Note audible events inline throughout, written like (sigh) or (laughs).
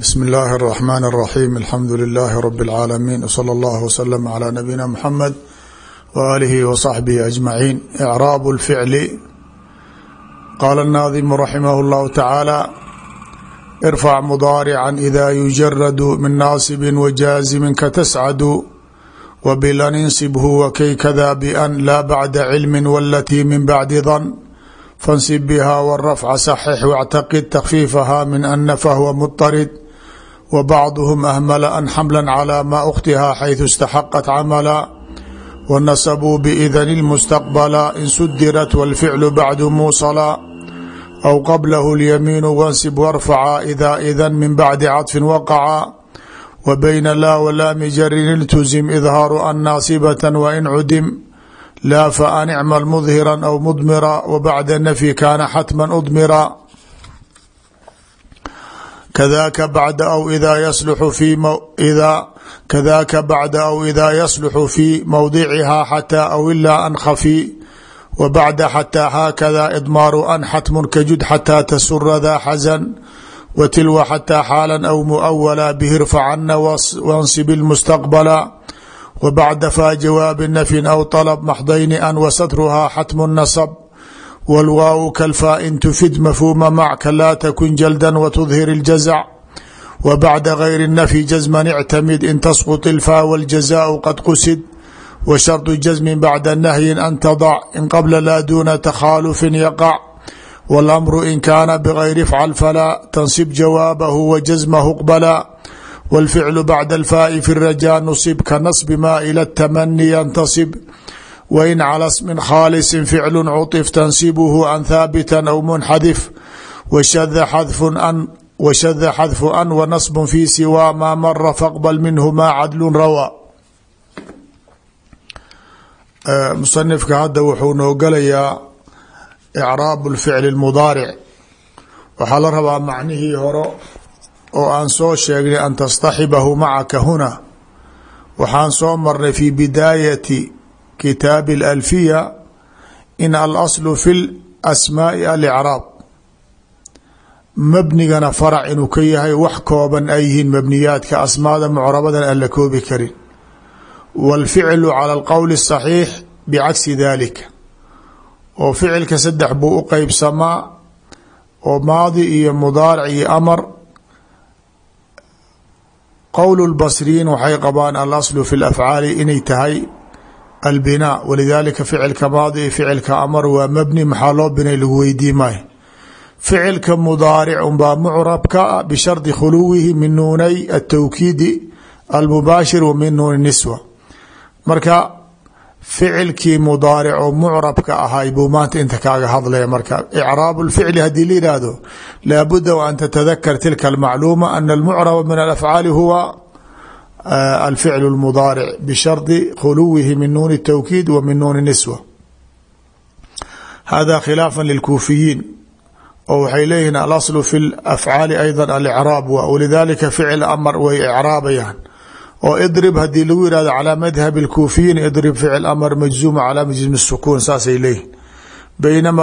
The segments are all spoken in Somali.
bsmi اllahi الرحmn الرaxيm alxamdu لilaahi rb اlcaalamiin wslى اllah wslm عlى nabiyina mxamed waalihi wصaxbihi aجmaciin icraab اlficli qaala الnaadimu raximah اllahu tacaala irfac mudaarica ida yujaradu min naasibi wajaazimin katascadu wbilan insibhu wakay kada ban laa bacda cilmi walatii min bacdi dan fansib biha wrafca saxix wاctaqid takfiifaha min ana fahwa muطarid wbacduhm ahmala an xamla calى ma ukhtiha xayثu اstaxaqat camala wanasabuu biidn اlmustaqbala in sudirat wاlficlu bacdu muusala aw qablahu اlyamiinu wansib warfaca ida idan min bacdi caطfi waqaca w bayna la wlaami jarin iltuzim idhaaru an naasibata wain cudim laa faan icmal mudhira aw mudmira wbacda nafyi kaana xatma udmira kadaka bacda aw ida yasluxu fi kadaka bacda aw ida yasluxu fi mowdiciha xataa aw ilaa an khafi wa bacda xataa haakada idmaaru an xatmun kajud xataa tasura daa xasan wa tilwa xataa xaala aw muawala bihi irfacana wansib ilmustaqbala w bacda fa jawaabi nafyin aw طalb maxdayni an wasatruhaa xatmu nasb wاlwaaw kalfaa-in tufid mafhuuma macka laa takun jalda watudhir اljazac w bacda gayri nafyi jazman ictamid in tasqط ilfaa wاljazaء qad qusid wa sharطu jazmin bacda nahyin an tadac in qabla laa duna takhaalufin yaqac wاlamru in kaana bgayri fcal falaa tansib jawaabahu wa jazmahu qbala wاlficlu bacda alfaai fi rajaa nusib ka nasbi ma ila اtamani yantasib wain cala smin khaalisin ficlu cuطif tansibuhu an haabita aw munxadif washada xadfu an wanasb fi siwaa maa mara faqbal minhu ma cadlu rawaa musanifka hadda wuxuu noo galayaa icraab اlficli اmudaaric waxaa la rabaa macnihii horo oo aan soo sheegnay an tastaxibahu macaka huna waxaan soo marnay fi bidaayati kitaabi اlalfiya in alaslu fi lasmaai alicraab mabnigana farac inuu ka yahay wax kooban ay yihiin mabniyaadka asmaada mucrabadan aan la koobi karin wاlficlu calى اlqowli الصaxiix bicagsi dalika oo ficilka saddex buu u qeybsamaa oo maadi iyo mudaaric iyo amar qowl اlbasriyiin waxay qabaan alaslu fi اlafcaali inay tahay albinaa walidaalika ficilka maadi iyo ficilka amar waa mabni maxaa loo binay lagu weydii maayo. Ficilka mudaaric unbaa mucrabka bishardi khuluwihi min nuunay atawkiidi almubaashir wa min nuuni niswa. Marka ficilkii mudaaricoo mucrabka ahay buu maanta inta kaaga hadlaya marka. Icraabu lficli haddii la yidhaahdo laabuda wa an tatadakar tilka almacluuma ana almucraba min alafcaali huwa alficlu lmudaaric bishardi khuluwihi min nuuni tawkiid wa min nuuni niswa. Hada khilaafan lilkuufiyiin oo waxay leeyihiin alaslu fi lafcaali ayda alicraab wa walidaalika ficil amar way icraabayaan oo idrib hadii lagu yihahdo calى madhab اlkuufiyiin idrib ficil amr majzuuma calى majzum الsukuun saasay leeyihin baynama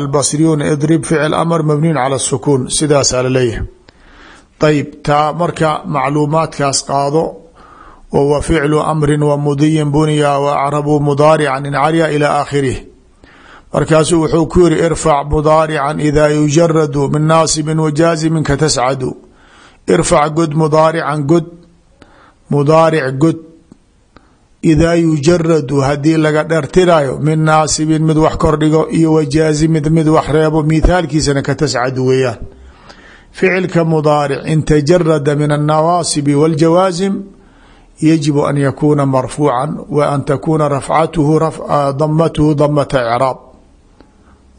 albasriyuun idrib ficil amr mabniyn calى الsukuun sidaasaa laleeyahay ayb taa marka macluumaadkaas qaado oo wa ficlu amri wa mudiyin buniya wa acrabu mudaarica in carya ilى aakhirih markaasuu wuxuu ku yihi irfac mudaarica ida yujaradu min naasibi wajaazimin katascadu irfac god mudaarican god mudaaric god. Idaa yujaradu haddii laga dhertirayo min naasibin mid wax kordhigo iyo wajaazimin mid wax reebo mithaalkiisana ka tascadu weeyaan. Ficilka mudaaric in tajarada min annawaasibi waاljawaasim yajibu an yakuuna marfuuca wa an takuuna rafcatuhu damatuhu damata icraab.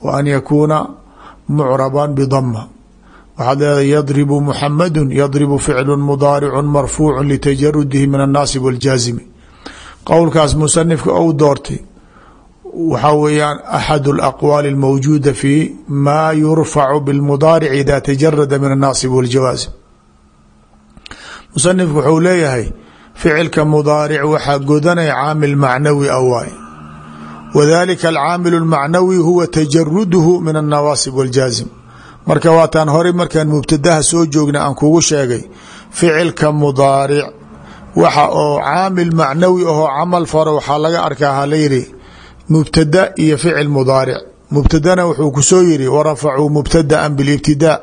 Wa an yakuuna mucraban bidama waxaad leedahay yadribu muxamadu yadribu ficlu mudaaricu marfuucu litajarudihi min annaasib waljaazimi qowlkaas musanifka ou doortay waxaa weeyaan axadu alaqwaali almawjuuda fi maa yurfacu bilmudaarici idaa tajarada min annaasib waljawaasim musanifku wuxuu leeyahay ficilka mudaaric waxaa godanaya caamil macnawi a waay wadalika alcaamilu almacnawi huwa tajaruduhu min annawaasib waljaazim marka waataan horey markaan mubtadaha soo joogna aan kugu sheegay ficilka mudaaric waxa oo caamil macnawi ahoo camal faro waxaa laga arkaa halayidhi mubtada iyo ficil mudaaric. Mubtadana wuxuu ku soo yiri warafacuu mubtadaan bilibtidaa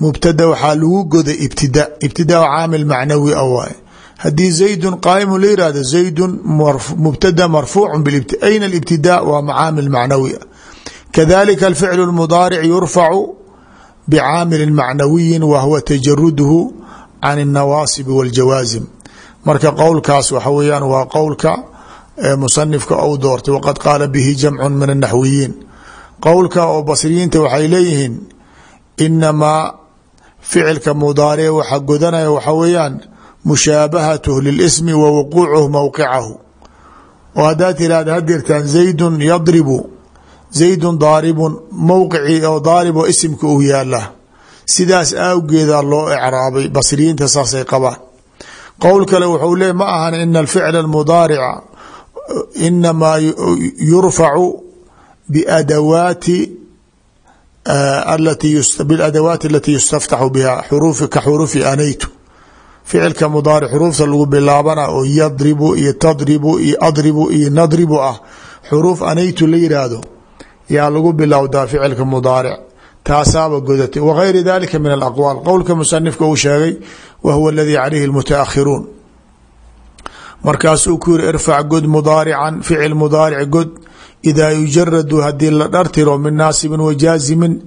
mubtada waxaa lagu goday ibtida. Ibtida caamil macnawi a waay zaydun qaaimu la zaydun mubtada marfuucu ayna alibtidaa waa macaamil macnawi kadalika alficlu lmudaaric yurfacu bicaamilin macnawiyin wa huwa tajaruduhu can اnawaasib wاljawaazim marka qowlkaas waxa weeyaan waa qowlka musanifka ou doortay waqad qaala bihi jamcu min الnaxwiyiin qowlka oo basriyiinta waxay leeyihiin inamaa ficilka mudaaric waxa godanaya waxa weeyaan mushaabahathu lilismi wa wuquucuhu mowqicahu oo haddaad tirahda hadirtaan zaydun yadribu zaydun daaribun mowqicii oo daarib oo isimka uu yaalla sidaas awgeeda loo ecraabay basriyiinta saasay qabaan. Qowl kale wuxuu leey ma ahan ina alficla almudaarica inamaa yurfacu biadawaati biladawaati alati yustaftaxu biha ka xuruufi anaytu. Ficilka mudaaric xuruufta lagu bilaabana oo yadribu iyo tadribu iyo ah xuruuf anaytu la yaa lagu bilowdaa ficilka mudaaric. Taasaaba godatay wagayri dalika min alaqwaal. Qowlka musanifka uu sheegay wa huwa aladii calayhi lmutaakhiruun markaasuu ku yiri irfac god mudaarican ficil mudaaric god idaa yujaradu haddii la dhartiro min naasibin wajaazimin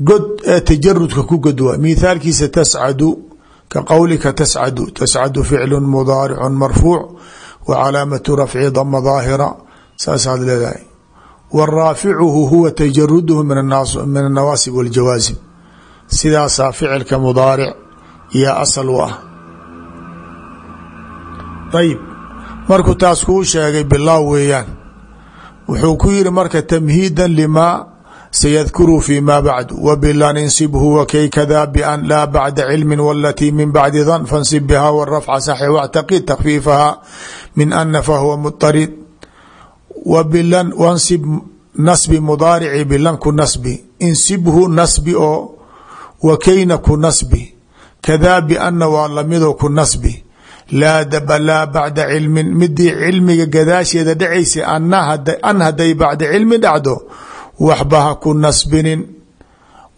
god ee tajarudka ku god waa mithaalkiisa tascadu ka qowlika tascadu. Tascadu ficlu mudaaricu marfuuc wa calaamatu rafci dama daahira. Leedahay waraaficuhu huwa tajaruduhu min annawaasib waljawaazim sidaasaa ficilka mudaaric iyo asal u ah ayib markuu taas kuu sheegay bilaaw weeyaan. Wuxuu ku yiri marka tamhiida limaa sayadkuru fi ma bacdu wabilan insibhu wakay kada ban laa bacda cilmi walatii min bacdi dan fansib biha wrafca saxi wactaqid takfiifaha min ana fahuwa muطarid wansib nasbi mudaarici bilan ku nasbi. Insibhu nasbi oo wakayna ku nasbi. Kadaa biana waa lamidoo ku nasbi. Laa daba laa bacda cilmin. Midii cilmiga gadaasheeda dhacaysa an haday bacda cilmi dhacdo waxba ha ku nasbinin.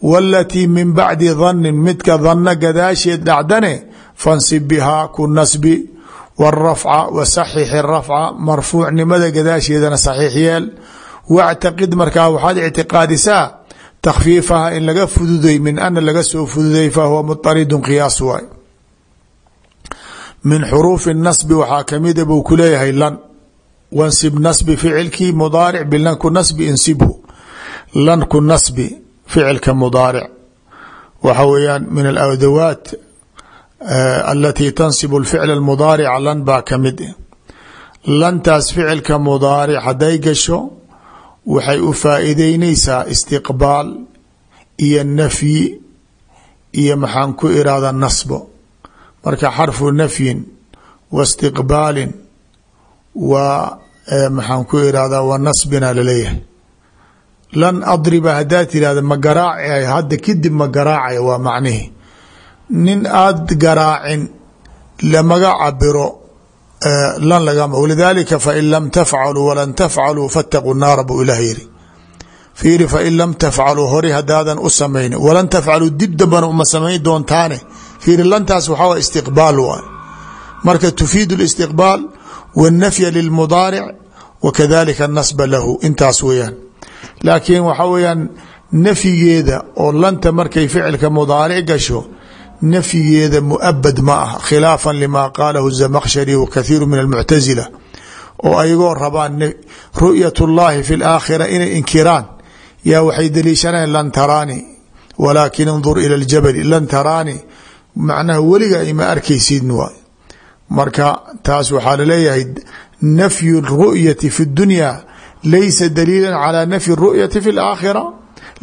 Walatii min bacdi danin midka dana gadaasheed dhacdane fansib bihaa ku nasbi wrafca wasaxixi rafca marfuucnimada gadaasheedana saxiix yeel wactaqid markaa waxaad ictiqaadisaa takfiifaha in laga fududay min ana laga soo fududay fahuwa muطaridun qiyaas waay min xuruufi nasbi waxaa kamida buu ku leeyahay lan wansib nasbi ficilkii mudaaric bilan ku nasbi insibhu lan ku nasbi ficilka mudaaric waxa weeyaan min aladawaat alatii tansib اlficl اmudaarica lan baa ka mid lantaas ficilka mudaaric hadday gasho waxay u faa'iideyneysaa istiqbaal iyo nafyi iyo maxaan ku irahda nasbo. Marka xarfu nafyin wa istiqbaalin waa maxaan ku irahdaa wa nasbina la leeyahay lan adriba haddaad tirahda ma garaacay hadda kadib ma garaacaya waa macnihi nin aada garaacin lamaga cabiro lan lagama walidaalika fain lam tafcaluu walan tafcaluu fataquu naara buu ilaah yiri fiiri fain lam tafcaluu hore haddaadan u samayn walan tafcaluu dib dambana uma samayn doontaane. Fiiri lantaas waxaa wa istiqbaal waay. Marka tufiidu اlistiqbaal wاnnafya lilmudaaric wa kadalika anasba lahu. Intaas weeyaan. Laakiin waxaa weeyaan nafyigeeda oo lanta markay ficilka mudaaric gasho nafyigeeda muabad ma ah khilaafا lima qaalahu الزamkshari wa kathiiru min almuctazila oo ayagoo rabaan ru'yat اllahi fi اlaakhira inay inkiraan yaa waxay daliishanayan lan taraani walaakin انdur ilى اljabali lan taraani macnaha weliga ima arkaysid waay marka taas waxaa laleeyahay nafyu الru'yati fi اdunya laysa daliila calى nafyi الru'yati fi اlaakhira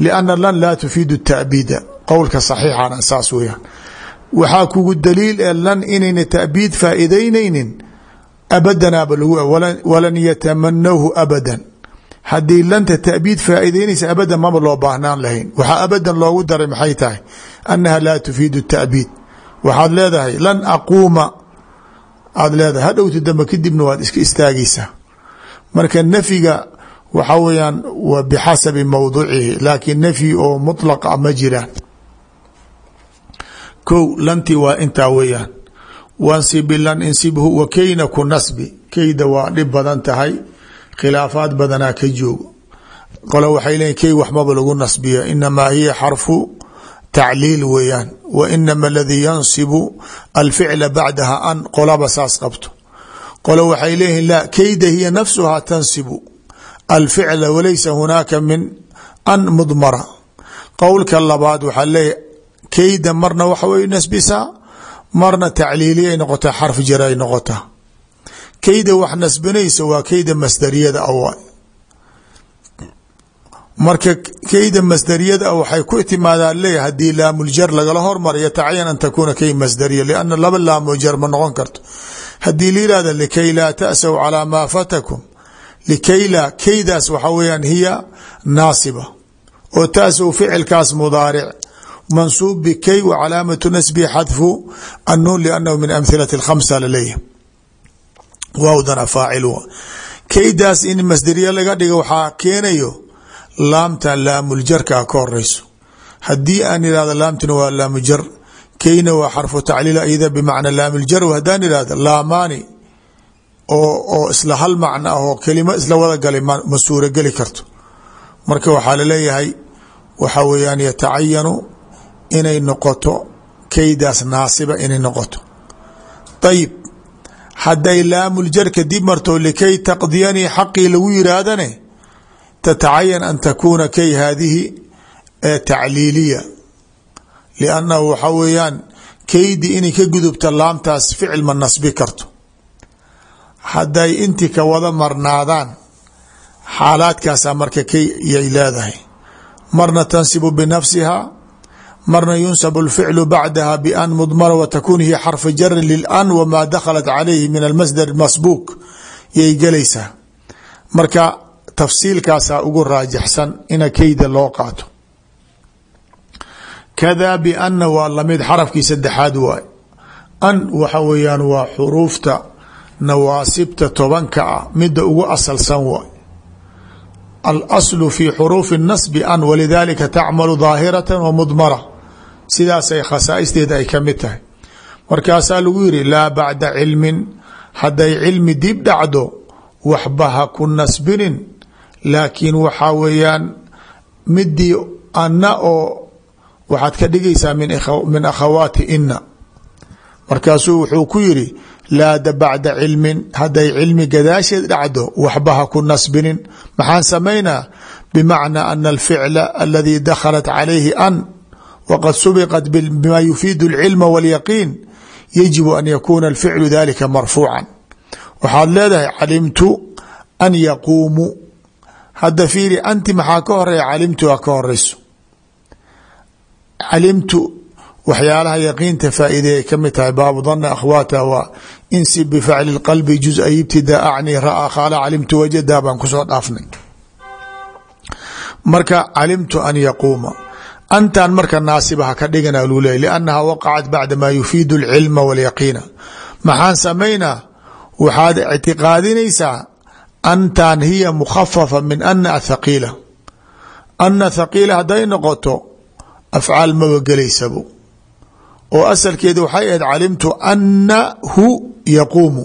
lianna lan laa tufiidu الta'biida qowlka saxiixana saas weyaan waxaa kugu daliil ee lan inayna ta'biid faa'iidaynaynin abadanaaba lagu walan yatamanawhu abadan. Haddii lanta taabiid faa'iideynaysa abadan maba loo baahnaan lahayn. Waxaa abadan loogu daray maxay tahay? Annaha laa tufiidu taabiid waxaad leedahay lan aquuma aad leedahay hadhowta dambe kadibna waad iska istaagaysaa. Marka nafyiga waxa weeyaan wa bixasabi mawduucihi laakiin nafyi oo mطlaqa ma jiraan ko lanti waa intaa weeyaan. Wansibi lan insibhu wa keyna ku nasbi. Keyda waa dhib badan tahay. Khilaafaad badanaa ka joogo. Qole waxay leeyiin key waxmaba lagu nasbiya inamaa hiya xarfu tacliil weeyaan. Wa inama aladii yansibu alficla bacdaha an qolaba saas qabto. Qole waxay leeyihiin la keyda hiya nafsuhaa tansibu. Alficla walaysa hunaaka min an mudmara. Qowlka labaad waxaa leeyahy keyda marna waxa way nasbisaa marna tacliiliyay noqotaa xarf jar ay noqotaa. Keyda wax nasbinaysa waa keyda masdariyada awa marka keyda masdariyada waxay ku timaadaa leeya haddii laamuljar lagala hormaro yatacayan an takuuna key masdariya lianna laba laamuljar ma noqon karto. Haddii la likay laa ta'saw calaa maa fatakum. Likayla keydaas waxa weyaan hiya naasiba. Oo taasow ficilkaas mudaaric mansuub bikay wa calaamatu nasbi xadfu annuun liannahu min amhilati khamsa laleeyahy waawdana faacil keydaas in masdariya laga dhiga waxaa keenayo laamtan laamuljarkaa ka horeyso haddii aan ihahdo laamtina waa laamujar keyna waa xarfu tacliil iyada bimacna laamuljar haddaan ihahdo laamaani oo isla hal macno ah oo kelimo isla wada galay ma suurogeli karto marka waxaa la leeyahay waxa weeyaan yatacayanu inay noqoto keydaas naasiba inay noqoto. Ayib hadday laamuljarka dib marto likay taqdiyanii xaqii lagu yiraahdane tatacayan an takuuna kay haadihi tacliiliya. Liannahu waxa weeyaan keydi inay ka gudubta laamtaas ficil ma nasbi karto. Hadday inti ka wada marnaadaan xaalaadkaasaa marka kay yay leedahay. Marna tansibu binafsiha marna yunsabu اlficlu bacdaha ban mudmara wa takun hiya xarfa jarin lilan wamaa dakhalat calayhi min almasdar masbuuk. Yay gelaysaa marka tafsiilkaasaa ugu raajixsan ina keyda loo qaato. Kada biana waa la mid xarafkii saddexaad waay. An waxa weeyaan waa xuruufta nawaasibta tobanka ah mida ugu asalsan waay. Alaslu fi xuruufi nasbi an walidalika tacmalu daahirata wa mudmara sidaasay khasaa'isteeda ay ka mid tahay. Markaasaa lagu yiri laa bacda cilmin. Hadday cilmi dib dhacdo waxba ha ku nasbinin. Laakiin waxaa weeyaan midii ana oo waxaad ka dhigaysaa min akhawaati ina markaasuu wuxuu ku yiri laada bacda cilmin. Hadday cilmi gadaasheed dhacdo waxba ha ku nasbinin. Maxaan samaynaa bimacnaa ana alficla aladii dakhalat calayhi an wqad subiqat bima yufiid اlcilma wاlyaqiin yajibu an yakuuna alficlu dalika marfuucan waxaad leedahay calimtu an yaquumuu hadda fiiri anti maxaa ka horeya calimtu a ka horeyso calimtu waxyaalaha yaqiinta faa'iide ay ka mid tahay baabu dana akhwaata waa insib bifacli اqalbi juz-a ibtidaa acni ra'aa khaala calimtu wajada baan kusoo dhaafnay marka calimtu an yaquuma antan marka naasiba ha ka dhigana luu leey liannaha waqacat bacda maa yufiidu alcilma walyaqiina. Maxaan samaynaa? Waxaad ictiqaadinaysaa antan hiya mukhafafa min ana athaqiila ana thaqiila hadday noqoto afcaal maba gelaysabo oo asalkeeda waxay ahayd calimtu annahu yaquumu.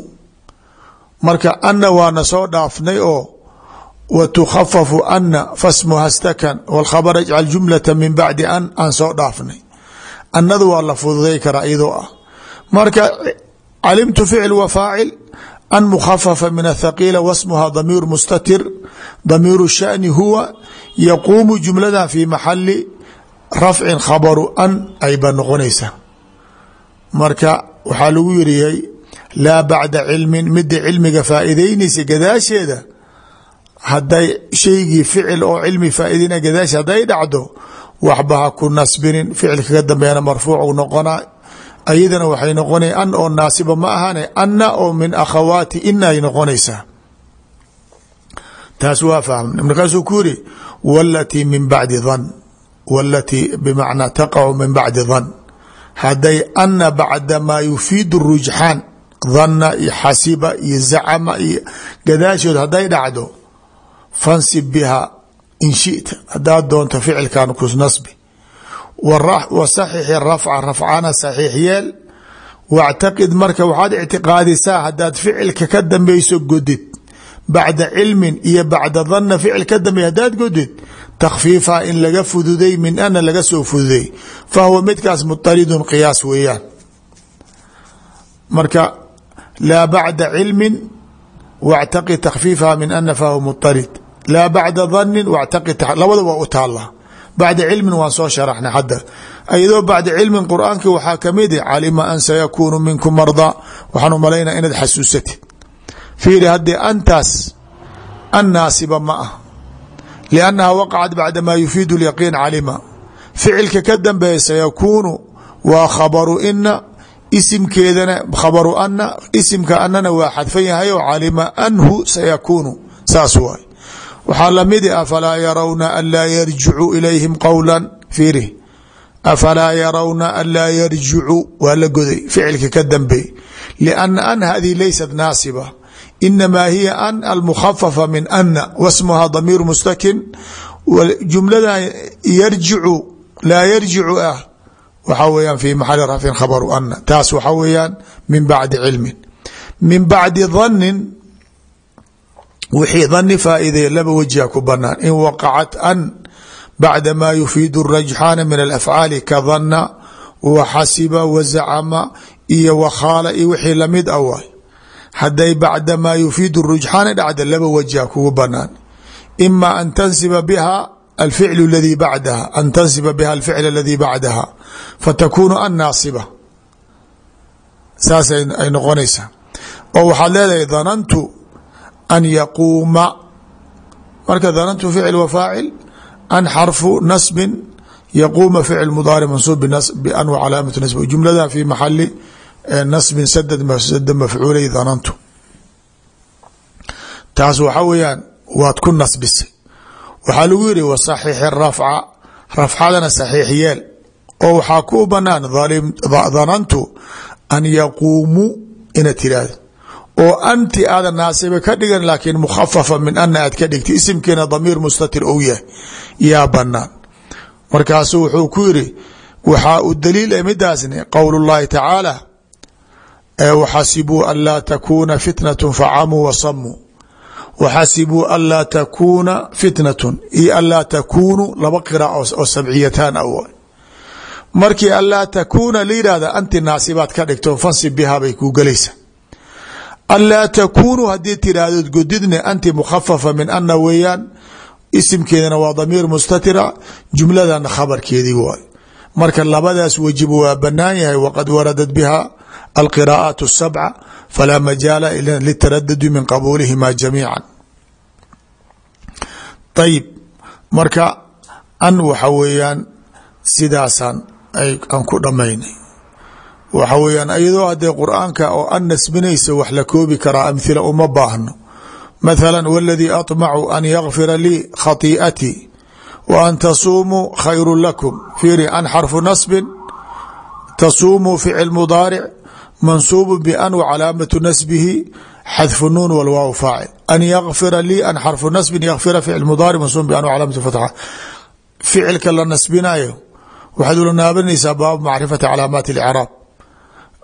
Marka ana waana soo dhaafnay oo w tukhafafu ana fasmuha stakan wاlkhabr ajcal jumlata min bacdi an aan soo dhaafnay anada waa la fududay karaa iyadoo ah marka calimtu ficil wa faacil an mukhafafa min athaqiila wasmuha damiir mustatir damiiru shani huwa yaquumu jumladan fi maxali rafcin khabaru an ayba noqonaysa marka waxaa lagu yiriyay laa bacda cilmin mida cilmiga faa'iideynaysa gadaasheeda hadday shaygii ficil oo cilmi faaidina gadaash hadday dhacdo waxba ha ku nasbinin. Ficilka ka dambeena marfuuc noqona. Ayadana waxay noqona an oo naasiba ma ahane anna oo min akhawaati ina ay noqonaysaa taas waa fahmna markaasuu ku yiri walatii min bacdi dan walatii bimacnaa taqacu min bacdi dan hadday ana bacda maa yufiidu rujxaan dhanna iyo xasiba iyo zacama iyo gadaashood hadday dhacdo fansib biha in shita hadaad doonto ficilkan kus nasbi wa saxixi rafca rafcana saxiix yeel wactaqid marka waxaad ictiqaadisaa hadaad ficilka ka dambeyso godid bacda cilmin iyo bacda dhanna ficil ka dambeey hadaad godid takhfiifa in laga fududay min ana laga soo fududay fa huwa midkaas muطaridun qiyaas weeyaan marka laa bacda cilmin wاctaqid takhfiifaha min ana fahuwa muطarid laa bacda dhanni wاctaqid labada waa u taala bacda cilmin waan soo sharaxnay hadda iyadoo bacda cilmin qur'aanki waxaa ka mid calima an sayakuunu minkum mardaa waxaan umalaynaa inaad xasuusatid fiiri haddii antaas an naasiba ma ah. Liannaha waqacat bacda maa yufiidu lyaqiin calima. Ficilka ka dambeeya sayakuunu waa khabaru ina isimkeedana khabaru ana isimka anana waa xadfan yahay oo calima anhu sayakuunu saas waay waxaa lamidi afalaa yarawna an laa yarjicu ilayhim qowla fiiri. Afalaa yarawna an laa yarjicu waa la goday ficilka ka dambeey. Lianna an hadihi laysat naasiba. Inamaa hiya an almukhafafa min ana wasmuha damiir mustakin. Jumladan yarjicu laa yarjicu ah waxaa weyaan fi maxali rafcin khabaru ana taas waxaa weeyaan min bacdi cilmin. Min bacdi dhannin wixii dhani faa'iidaya laba wajiha ku banaan in waqacat an bacda maa yufiidu rajxaana min alafcaali ka dhanna wa xasiba wa zacama iyo wakhaala iyo wixii la mid a waay. Hadday bacda maa yufiidu rujxaana dhacda laba wajiha kugu banaan ima an tansiba biha alficl ladii bacdaha an tansiba biha alficl aladii bacdaha fatakunu an naasiba. Saas ay noqonaysaa. Oo waxaad leedahay dhanantu an yaquuma marka dhanantu ficil wa faacil an xarfu nasbin yaquuma ficil mudaaric mansuub ban wa calaamatu nasb. Jumlada fi maxali nasbin sadad sada mafcuulay dhanantu. Taas waxa weeyaan waad ku nasbisay waxaa lagu yihi wasaxixi rafca. Rafcadana saxiix yeel. Oo waxaa ku banaan dhanantu an yaquumuu inaad tiraahdo oo anti aada naasiba ka dhigan laakiin mukhafafa min ana aad ka dhigta isimkeena damiir mustatir ou yahay. Yaa banaan markaasu wuxuu ku yiri waxaa u daliil e midaasni qowl اllahi tacaala waxasibuu an laa takuuna fitnaة facamuu wasamuu waxasibuu an laa takuuna fitnatu iyo an laa takuunu laba qiraac oo sabciyataan a markii an laa takuuna la yihahda anti naasibaad ka dhigto fansib bihaa bay kuu gelaysa anlaa takuunu haddii tiraahdood godidna anti mukhafafa min ana weeyaan isimkeedana waa damiir mustatira jumladana khabarkeedii waay marka labadaas wajiba waa banaan yahay waqad waradat biha alqira'aat الsabca falaa majaala litaradudi min qabuulihima jamiica ayib marka an waxa weeyaan sidaasaan aan ku dhamaynay waxa weyaan iyadoo hadee qur'aanka oo an nasbinaysa wax la koobi karaa amhila uma baahno. Mathala waladii aطmacu an yakfira lii khatiiatii wa an tasuumuu khayru lakum. Fiiri an xarfu nasbin tasuumuu ficil mudaaric mansuubu ban wa calaamatu nasbihi xadfu nuun wlwaaw faacil. An yakfira lii an xarfu nasbin yakfira ficil mudaaric mansuub ban wa calaamatu fatxa ficilka la nasbinayo waxaad ula naabanaysaa baabu macrifati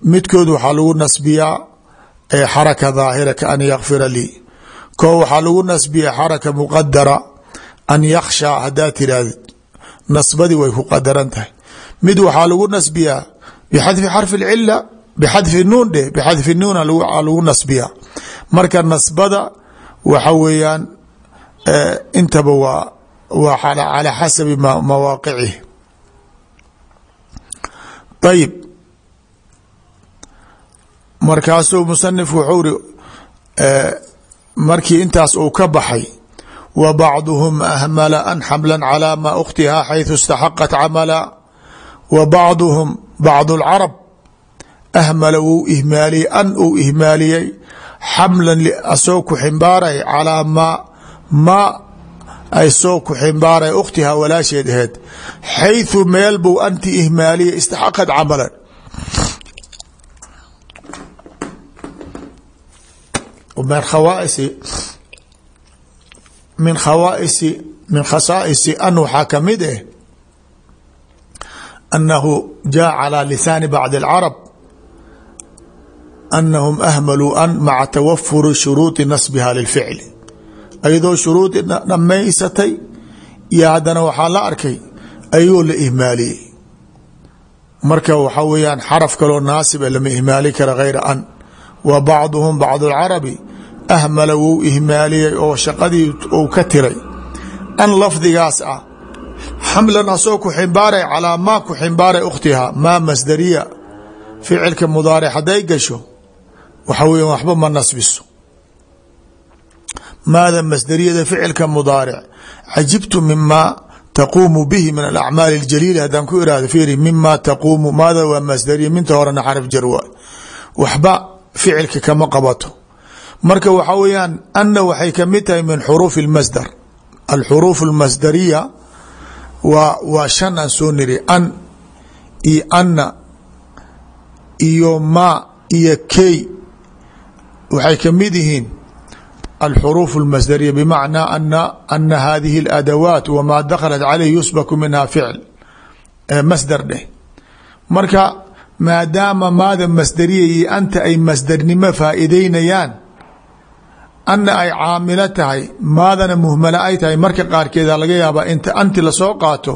midkood waxaa lagu nasbiyaa xaraka daahira ka an yakfira lii. Ko waxaa lagu nasbiya xaraka muqadara an yakhsha hadaa tirahdid nasbadii way ku qadaran tahay. Mid waxaa lagu nasbiyaa bixadfi xarfi اlcila bxadfi nuun dheh bxadfi nuuna lagu nasbiya marka nasbada waxa weeyaan intaba waa waa calى xasabi mawaaqicih ayib markaasuu musanif wuxuu ri markii intaas uu ka baxay wa bacduhum ahmala an xamla calى ma ukhtiha xayثu اstaxaqat camala wa bacduhum bacd اlcarab ahmala wuu ihmaaliyey an uu ihmaaliyey xamlan asoo ku ximbaaray calaa maa ma ay soo ku ximbaara ukhtihaa walaasheed aheed xayثu meel buu anti ihmaaliya istaxaqad camalan Min khawaaisi min khawaaisi min khasaa'isi an waxaa ka mid eh annahu jaa calى lisaani bacdi اlcarab anahum ahmaluu an maca tawafuri shuruudi nasbiha lilficli ayadoo shuruudi dhammaysatay iyo haddana waxaa la arkay ayagoo la ihmaaliyey marka waxaa weeyaan xaraf kaloo naasiba lama ihmaali kara hayra an wa bacduhum bacdu اlcarabi ahmala wou ihmaaliyey oo shaqadii uu ka tiray. An lafdigaas ah xamlan asoo ku ximbaaray calaa maa ku ximbaaray ukhtihaa maa masdariya. Ficilka mudaaric hadday gasho waxa weya waxba ma nasbiso. Maada masdariyada ficilka mudaaric cajibtu mima taquumu bihi min alacmaali اljaliila haddaan ku irahdo fiiri mima taquumu maada waa masdariya ficilka kama qabato marka waxa weeyaan ana waxay kamid tahay min xuruufi اlmasdar alxuruuf اlmasdariya waa waa shan aan soo niri an iyo anna iyo ma iyo key waxay kamid yihiin alxuruuf اlmasdariya bmacnaa ana ana hadihi اladawaat wmaa daklat calayh yusbaku minha ficl masdar dheh marka maadaama maada masdariya iyo anta ay masdarnimo faa'iideynayaan anna ay caamilo tahay maadana muhmala ay tahay marka qaarkeeda laga yaabaa inta anti la soo qaato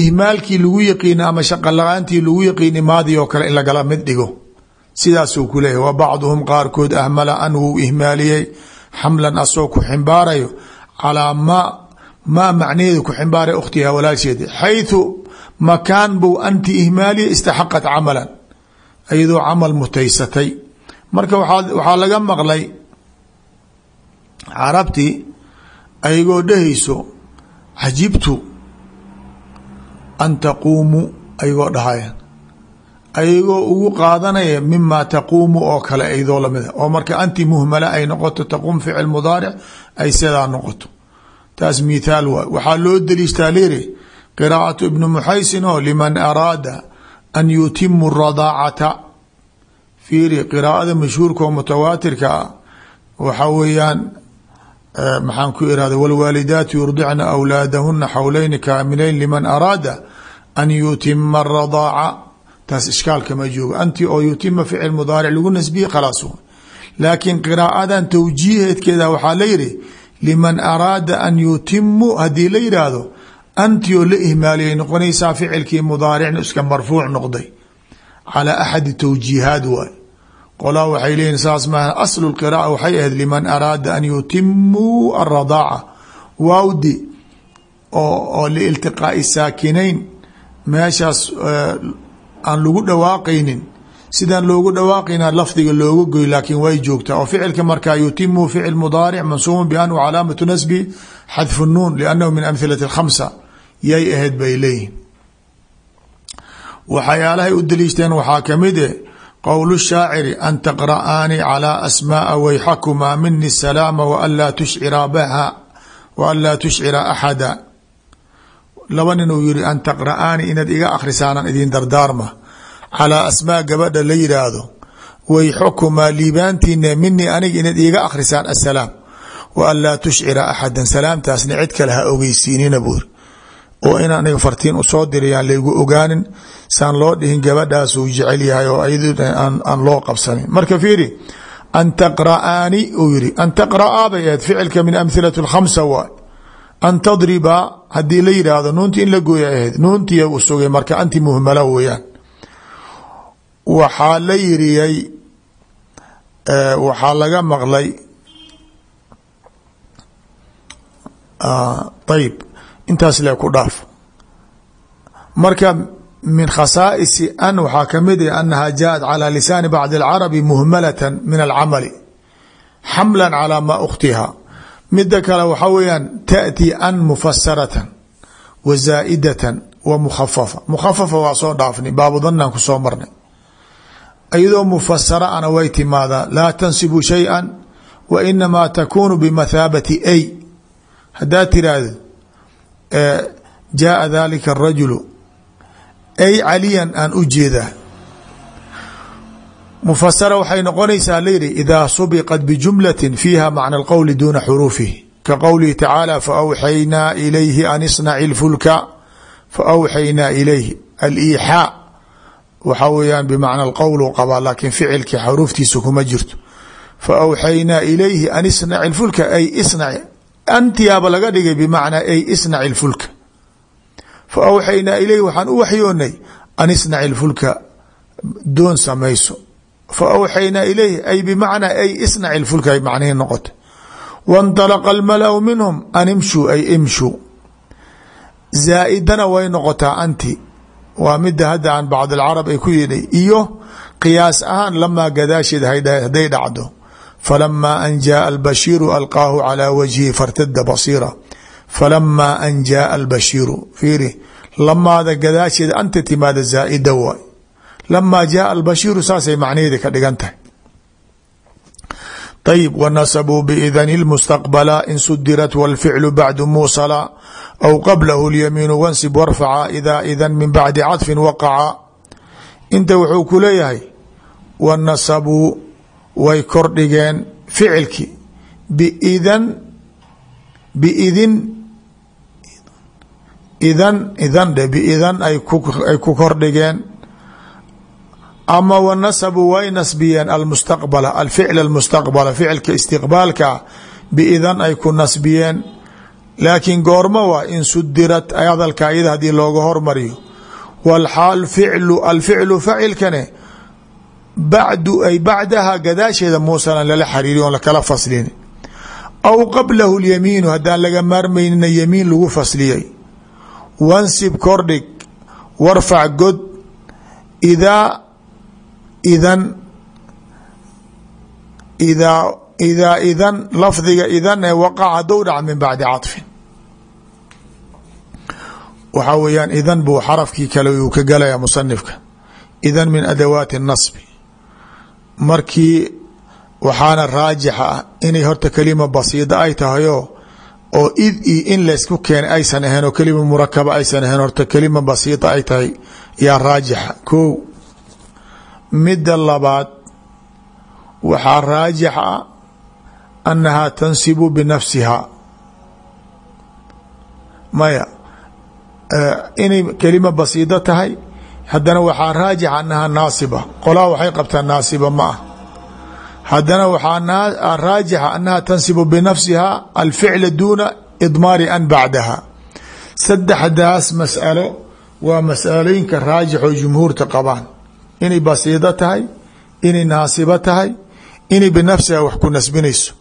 ihmaalkii lagu yaqiini ama shaqala-aantii lagu yaqiini maadii oo kale in lagala mid dhigo. Sidaasuu ku leeyahy wa bacduhum qaarkood ahmala an wuu ihmaaliyey xamlan asoo ku ximbaarayo calaa ma maa macnaheedu ku ximbaaray ukhtiha walaasheed xayثu makaan buu anti ihmaaliya istaxaqat camalan iyadoo camal mutaysatay. Marka waxaa laga maqlay carabtii ayagoo dhehayso cajibtu an taquumu ayagoo dhahaya. Ayagoo ugu qaadanaya mima taquumu oo kale iyadoo lamida oo marka anti muhmala ay noqoto taquum ficil mudaaric ay sidaa noqoto. Taas mithaal waay waxaa loo deliishtaa liri qiraacaة ibn muxaysin oo liman araada an yutimu radaacata fiiri qiraaada mashhuurka oo mutawaatirka ah waxa weeyaan maxaan ku irahda wاlwaalidaatu yurdicna awlaadahuna xawleyni kaamileyn liman araada an yutima radaaca taas ishkaalkama jooga anti oo yutima ficil mudaaric lagu nasbiye khalaas laakiin qiraacadan towjiiheedkeeda waxaa la yihi liman araada an yutimu haddii la yidhaahdo anti oo la ihmaaliyay noqonaysaa ficilkii mudaaricna iska marfuuc noqday. Calى axadi towjiihaad waay. Qolaa waxay leeyihiin saas maaha aslu qira'a waxay ahayd liman araada an yutimuu aradaaca waawdi oo liiltiqaa'i saakinayn meeshaas aan lagu dhawaaqaynin. Sidaan loogu dhawaaqayna lafdiga looga goy laakiin way joogtaa. Oo ficilka markaa yutimu ficil mudaaric mansuubun bian calaamatu nasbi xadfu nuun liannahu min amhilati اkhamsa yay ahayd bay leeyihiin waxyaalahay u daliishteen waxaa ka mid e qowl shaaciri an taqra'aani calى asmaaa wayxakumaa mini salaama waanlaa tushcira bha waanlaa tushcira axada. Laba nin uu yihi an taqra'aani inaad iga akhrisaanan idin dardaarma calaa asmaa gabadha la yidhaahdo wayxukumaa liibaantiina minii aniga inaad iiga akhrisaan asalaam waanlaa tushcira axada salaamtaasna cid kale ha ogeysiinina buuri oo in aniga fartiin u soo dirayaan laygu ogaanin saan loo dhihin gabadhaasuu jecel yahay oo aan loo qabsanin. Marka fiiri an taqra'aani uu yihi an taqra'aa bay ahayd ficilka min amhilati اkhamsa waay an tadriba haddii la yidhaahdo nuunti in la gooya ahayd nuuntiya u sugay marka anti muhmala weeyaan. Waxaa la yiriyey waxaa laga maqlay ayb intaas le ku dhaaf marka min khasaa'isi an waxaa kamid ah anaha jaءat calى lisaani bacdi اlcarabi muhmalata min alcamali xamla calى ma ukhtiha mida kale waxaa weeyaan taأti an mufasarata wa zaa'idata wa mukhafafa mukhafafa waa soo dhaafnay baabudanaan ku soo marnay iyadoo mufasara ana way timaadaa laa tansibu shayئa wa inamaa takuunu bimathaabati ay haddaad tiraahdo jaaa dalika arajulu ay caliyan aan u jeedaa mufasara waxay noqonaysaa layidhi idaa subiqat bijumlati fiiha macna alqowli duuna xuruufihi ka qowlihi tacaala faawxaynaa ilayhi an isnaci lfulka faawxaynaa ilayhi aliixaa waxaa weeyaan bimacna alqowl u qabaa laakiin ficilkii xuruuftiisa kuma jirto faawxaynaa ilayhi an isnaci lfulka ay isnaci antiyaaba laga dhigay bimacnaa ay isnaci lfulka faawxaynaa ilayhi waxaan u waxyoonay an isnaci lfulka doon samayso. Faawxaynaa ilayhi ay bimacnaa ay isnaci lfulka ay macnihi noqota waاnطalaqa almalau minhum an imshuu ay imshuu. Zaaidana way noqotaa anti. Waa mida hadda aan bacd alcarab ay ku yidhi iyo qiyaas ahaan lamaa gadaasheed hadday dhacdo falamaa an jaaa albashiiru alqaahu calaa wajhihi fartada basiira falamaa an jaaa albashiiru fiiri lamaada gadaasheeda anta timaada zaaida waay lamaa jaaa albashiiru saasay macnaheeda ka dhigan tahay ayb wanasabuu biidani lmustaqbala in sudirat wاlficlu bacdu muusala aw qablahu اlyamiinu wansib warfaca idaa idan min bacdi cadfin waqaca inta wuxuu ku leeyahay wanasabuu way kordhigeen ficilkii. Biidan biidin idan idan dhe biidan ay ku kordhigeen. Ama wanasabuu way nasbiyeen almustaqbala alficl almustaqbala ficilka istiqbaalka biidan ay ku nasbiyeen. Laakiin goorma waa in sudirat hadalka iyada haddii looga hormariyo. Walxaal ficlu alficlu facilkane bacdu ay bacdaha gadaasheeda muusalan lala xariiri on lakala faslin aw qablahu lyamiinu haddaan laga maarmaynina yamiin lagu fasliyay wansib kordhig warfac god idaa idan idaa idaa idan lafdiga idan ee waqac haddou dhac min bacdi caطfin waxaa weeyaan idan buu xarafkii kale uu ka galayaa musanifka idan min adawaati الnasbi markii waxaana raajixa ah inay horta kelima basiida ay tahayo oo id iyo in laysku keenay aysan ahayn oo kelima murakaba aysan ahayn horta kelima basiida ay tahay yaa raajixa. Ko midda labaad waxaa raajix ah annahaa tansibu binafsiha. Maya inay kelima basiido tahay haddana waxaa raajix annahaa naasiba. Qolaa waxay qabtaa naasiba ma ah. Haddana waxaa raajixa annaha tansibu binafsiha alficla duuna idmaari an bacdaha. Saddexdaas mas'alo waa masalooyinka raajix oo jumhuurta qabaan. Inay basiido tahay inay naasibo tahay inay binafsiha wax ku nasbinayso.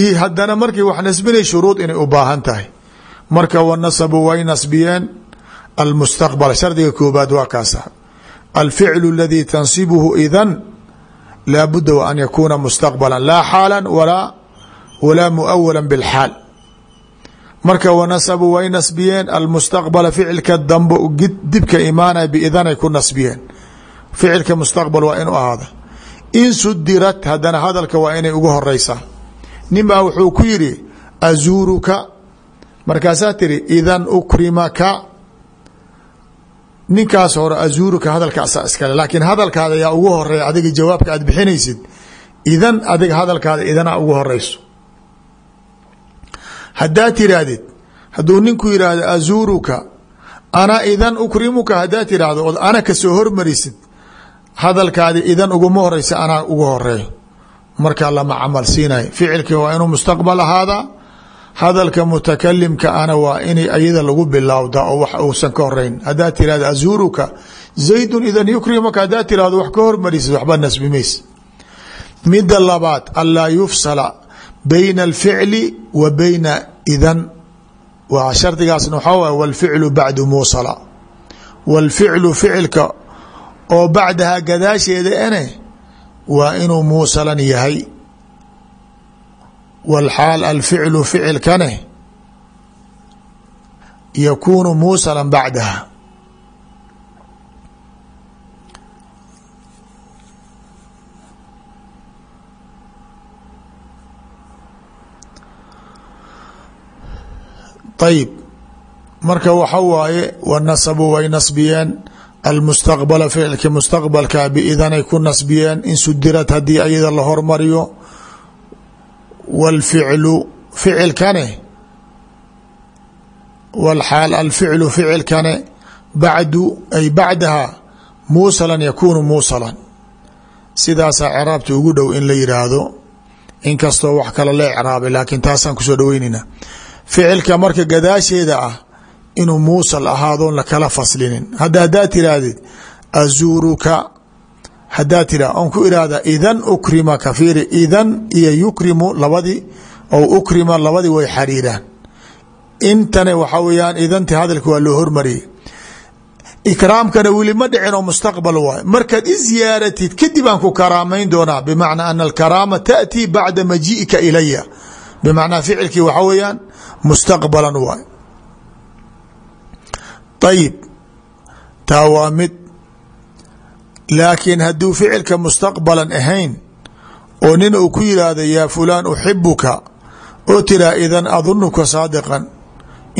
Iyo haddana markay wax nasbinay shuruud inay u baahan tahay. Marka wanasabu way nasbiyeen almustaqbal shardiga koobaad waa kaasa alficlu اladii tansibuhu idan laa budda wa an yakuuna mustaqbala laa xaala walaa walaa muawala bilxaal marka wanasabu way nasbiyeen almustaqbala ficilka dambe dibka imaanaya biidanay ku nasbiyeen ficilka mustaqbal waa inuu ahaada in sudirat haddana hadalka waa inay ugu horeysaa nin baa wuxuu ku yidhi azuuruka markaasaa tiri idan ukrimaka ninkaas hore azuuruka hadalkaasa iskale laakiin hadalkaada yaa ugu horreeya adiga jawaabka aad bixinaysid idan adiga hadalkaada idana ugu horeyso haddaad tiraahdid hadduu ninku yidhaahdo azuuruka ana idan ukrimuka haddaad tiraahdo ood ana ka soo hormarisid hadalkaadi idan uguma horeysa anaa ugu horeeyo markaa lama camal siinayo. Ficilkii waa inuu mustaqbal ahaadaa hadalka mutakalimka ana waa in ayada lagu bilowda oo wax uusan ka horeyn haddaad tirahdo azuuruka zaydun idan yukrimaka haddaad tirahdo wax ka hormarisid waxba nasbi maysa mida labaad anlaa yufsala bayna alficli wa bayna idan. Waa shardigaasna waxaa waay walficlu bacdu muusala. Walficlu ficilka oo bacdaha gadaasheeda ene waa inuu muusalan yahay wاlxaal alficlu ficilkane yakuunu muusala bacdaha ayb marka waxa waaye wanasabu way nasbiyeen almustaqbala ficilkii mustaqbalka biidanay ku nasbiyeen in sudirad haddii ayada la hormariyo wاlficlu ficilkane wاlxaal alficlu ficilkane bacdu ay bacdaha muusalan yakunu muusalan sidaasaa craabta ugu dhow in la yidhaahdo inkastoo wax kale la ecraabay laakiin taasaan ku soo dhaweynayna ficilka marka gadaasheeda ah inuu muusal ahaadoon lakala faslinin hadda haddaa tirahdid azuuruka haddaa tira on ku irahda idan ukrimaka fiiri idan iyo yukrimu labadii ou ukrima labadii way xariiraan. Intane waxaa weyaan idanti hadalka waa loo hormariyey. Ikraamkana weli ma dhicin oo mustaqbal waay markaad i ziyaaratid kadib aan ku karaamayn doonaa bimacnaa ana alkaraama taأtii bacda majiئika ilaya bimacnaa ficilkii waxaa weeyaan mustaqbalan waay ayib taa waa mid laakiin hadduu ficilka mustaqbalan ahayn oo nin uu ku yidhaahdo yaa fulaan uxibuka oo tiraa idan adunuka saadiqan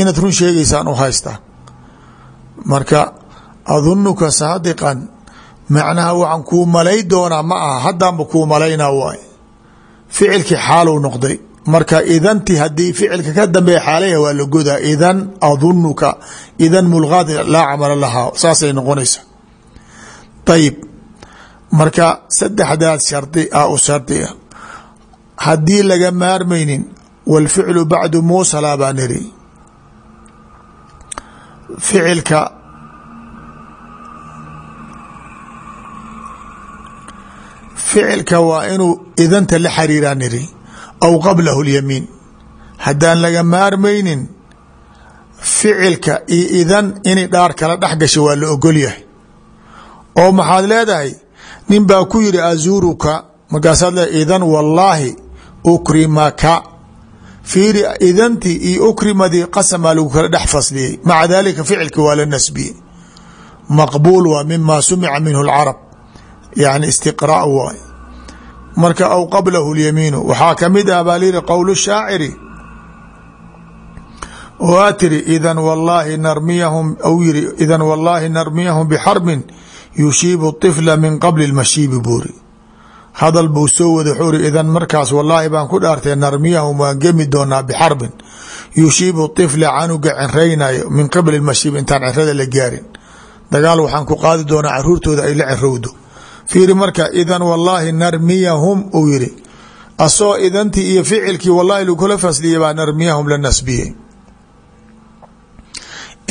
inaad run sheegaysaan u haystaa marka adunuka saadiqan macnaha waxaan kuu malay doonaa ma aha haddaanba kuu malaynaa waay ficilkii xaalou noqday. Marka idanti haddii ficilka ka dambeeya xaalaya waa la godaa idan adunuka idan mulgaad laa camala lahaa. Saasay noqonaysa ayib marka saddexdaas shardi a u shardiga haddii laga maarmaynin wاlficlu bacdu muusala baa niri ficilka ficilka waa inuu idanta la xariiraa niri aw qablahu اlyamiin haddaan laga maarmaynin ficilka iyo idan inay dhaar kala dhex waa la ogol yahay oo maxaad leedahay? Nin baa ku yidhi azuuruka markaasaad leedahay idan wallaahi ukrimaka. Fiiri idantii iyo ukrimadii qasamaa lagu kala dhex fasliyey. Maca dalika ficilka waa la nasbiyey. Maqbuul waa mima sumica minhu اlcarab yani istiqraa marka aw qablahu اlyamiinu waxaa ka mid ah baa liyihi qowl shaaciri. Oo aa idan wallaahi narmiyahum au yiri idan wallaahi narmiyahum bixarbin yushiibu طifla min qabli اlmashiibi buuri hadal buu soo wada xuri idan markaas wallaahi baan ku dhaartay narmiyahum waan gemi doonaa bixarbin yushiibu طifla canuga cinraynayo min qabli اmashiib intaan cinrada la gaarin dagaal waxaan ku qaadi doonaa caruurtooda ay la cinrowdo fiiri marka idan wallaahi narmiyahum uu yiri asoo idantii iyo ficilkii wallahi lagula fasliyay baa narmiyahum la nasbiyey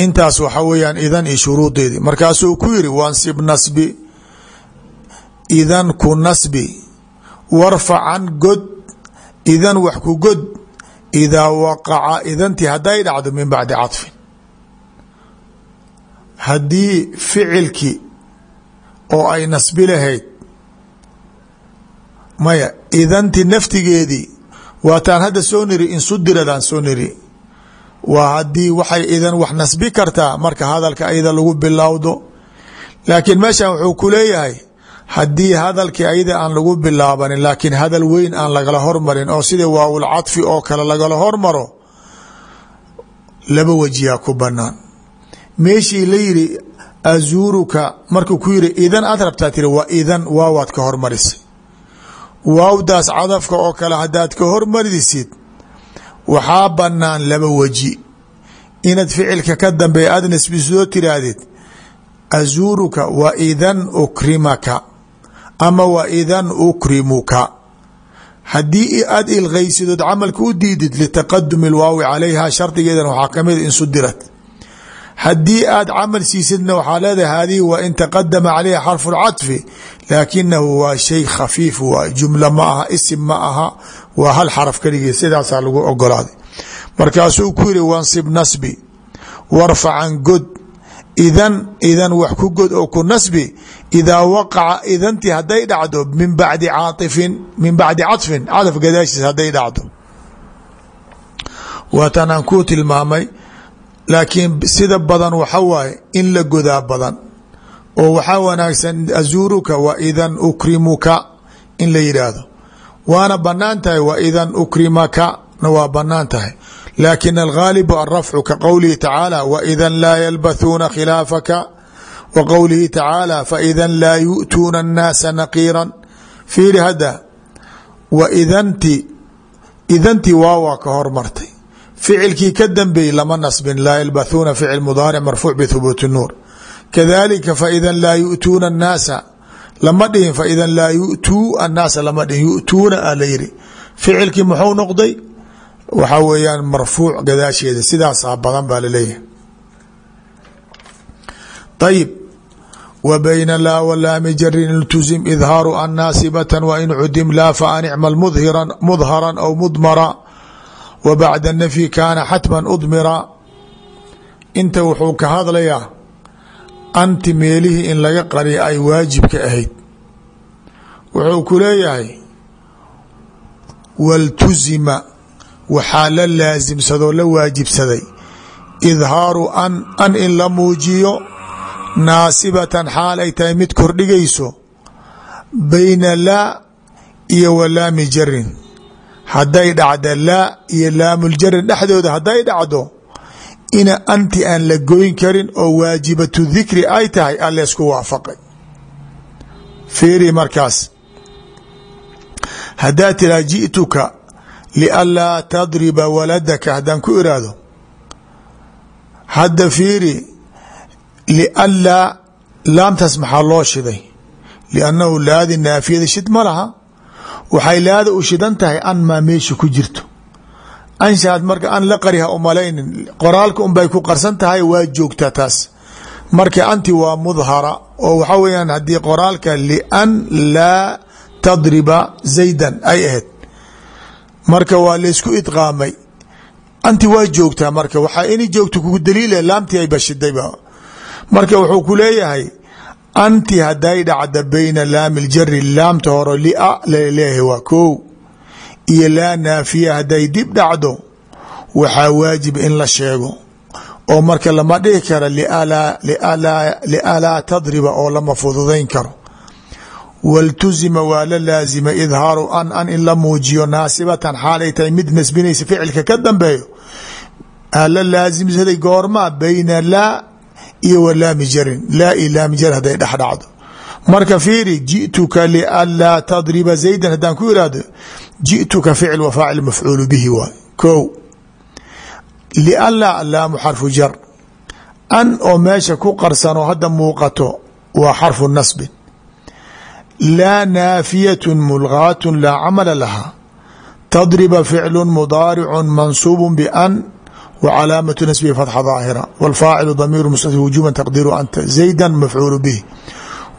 intaas waxa weeyaan idan iyo shuruudeedii markaasuu ku yiri wansib nasbi. Idan ku nasbi. Warfacan god. Idan wax ku god. Idaa waqaca idantii hadday dhacdo min bacdi caطfin haddii ficilkii oo ay nasbi lahayd maya idanti naftigeedii waataan hadda soo niri insudiradaan soo niri waa haddii waxay idan wax nasbi kartaa marka hadalka ayada lagu bilowdo. Laakiin meeshan wuxuu ku leeyahay haddii hadalkii ayada aan lagu bilaabanin laakiin hadal weyn aan lagala hormarin oo sida waawul cadfi oo kale lagala hormaro laba wajiyaa ku banaan meeshii la yiri azuuruka markuu ku yiri idan aad rabtaa tiri waa idan waawaad ka hormarisay waawdaas cadafka oo kale haddaad ka hormarisid waxaa banaan laba waji inaad ficilka ka dambeeya aad nasbisoo tiraahdid azuuruka wa idan ukrimaka ama wa idan ukrimuka. Haddii aad ilqaysidood camalka u diidid litaqadumi lwaawi calayha shardigeedan waxaa ka mid insudirad haddii aad camal siisidna waxaa leedahay hadihi waa in taqadama calayha xarfu lcaطfi laakinahu waa shay khafiif waay jumla ma aha isim ma aha waa hal xaraf keligii sidaasaa lagu ogolaaday. Markaasuu ku yiri wansib nasbi warfacan god idan idan wax ku god oo ku nasbi idaa waqaca idantii hadday dhacdo min bacdi caaifin min bacdi caطfin cadaf gadaashiis hadday dhacdo. Waatan aan kuu tilmaamay laakiin sida badan waxa waaye in la godaa badan. Oo waxaa wanaagsan azuuruka wa idan ukrimuka in la yidhaahdo waana bannaan tahay wa idan ukrimaka na waa bannaan tahay. Laakin algaalibu alrafcu ka qowlihi tacaala waida laa yalbathuuna khilaafaka wa qowlihi tacaala faida laa yu'tuuna annaasa naqiiran. Fiiri hadda waidanti idanti waawaa ka hormartay ficilkii ka dambeeyey lama nasbin laa yalbathuuna ficil mudaaric marfuuc bithubuuti nuur. Kadalika faida laa yu'tuuna annaasa lama dhihin faida laa yu'tuu annaasa lama dhihin yu'tuuna a la yiri ficilkii muxuu noqday? Waxaa weeyaan marfuuc gadaasheeda sidaasaa badan baa la leeyahay ayib w bayna laa walaami jarin iltuzim idhaaru an naasibata wain cudim laa fa anicmal mudharan aw mudmara wa bacda nafyi kaana xatman udmira. Inta wuxuu ka hadlayaa anti meelihii in laga qariya ay waajibka ahayd. Wuxuu ku leeyahay waltuzima waxaa la laasimsadoo la waajibsaday idhaaru an an in la muujiyo naasibatan xaal ay tahay mid kordhigayso bayna laa iyo wa laami jarin hadday dhacda laa iyo laamuljarin dhexdooda hadday dhacdo ina anti aan la goyn karin oo waajibatu dikri ay tahay alleesku waafaqay. Fiiri markaas haddaad tiraa ji'tuka lianlaa tadriba waladaka haddaan ku iraahdo hadda fiiri lianlaa laamtaas maxaa loo shiday? Liannahu laadi naafiyada shid ma laha waxay laada u shidan tahay an maa meesha ku jirto. Anshaad marka an la qariha umalaynin qoraalka unbay ku qarsan tahay waa joogtaa taas. Marka anti waa mudhara oo waxaa weyaan haddii qoraalka lian laa tadriba zaydan ay ahayd. Marka waa laysku idqaamay. Anti waa joogtaa marka waxaa inay joogto kugu daliila laamtii ay bashidayba marka wuxuu ku leeyahay anti haday dhacda bayna laami ljari laamta hore lia la leeyahay waa ko iyo laa naafiya hadday dib dhacdo waxaa waajib in la sheego. Oo marka lama dhihi karo lialaa tadriba oo lama fududayn karo. Waltuzima waa la laazima idhaaru an an in la muujiyo naasibatan xaalay tahay mid nasbinaysa ficilka ka dambeeyo. La laasimsaday goormaa bayna laa iyo wa laami jarin laa iyo laami jarin hadday dhex dhacdo. Marka fiiri ji'tuka lianlaa tadriba zaydan haddaan ku irahdo ji'tuka ficil wa faacil mafcuulu bihi waay ko lianlaa laamu xarfu jar. An oo meesha ku qarsanoo hadda muuqato waa xarfu nasbin laa naafiyatu mulgaatu laa camala laha. Tadriba ficlu mudaaricu mansuubu ban وcلاaمة نسبه فتح ظاaهرة والفاaciل ضمير مستتر وجوبا تقدير أنت زيدا مفعول به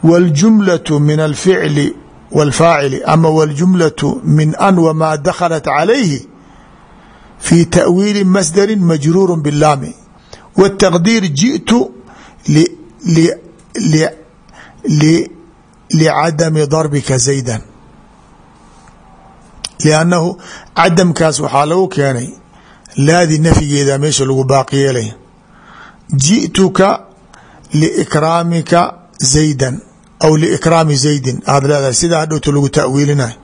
والجملة من الفعل والفاعل أما والجملة من أن وما دخلت عليه في تأويل مصدر مجرور باللام والتقدير جئت ل ل ل ل لعدم ضربka زayدا لأنه cadمkaas waxaa lagu keenay laadi nafyigeeda meesha lagu baaqi yeelaya ji'tuka liikraamika zaydan aw liikraami zaydin. Aad leedahay sidaa hadhowta lagu ta'wiilinayo.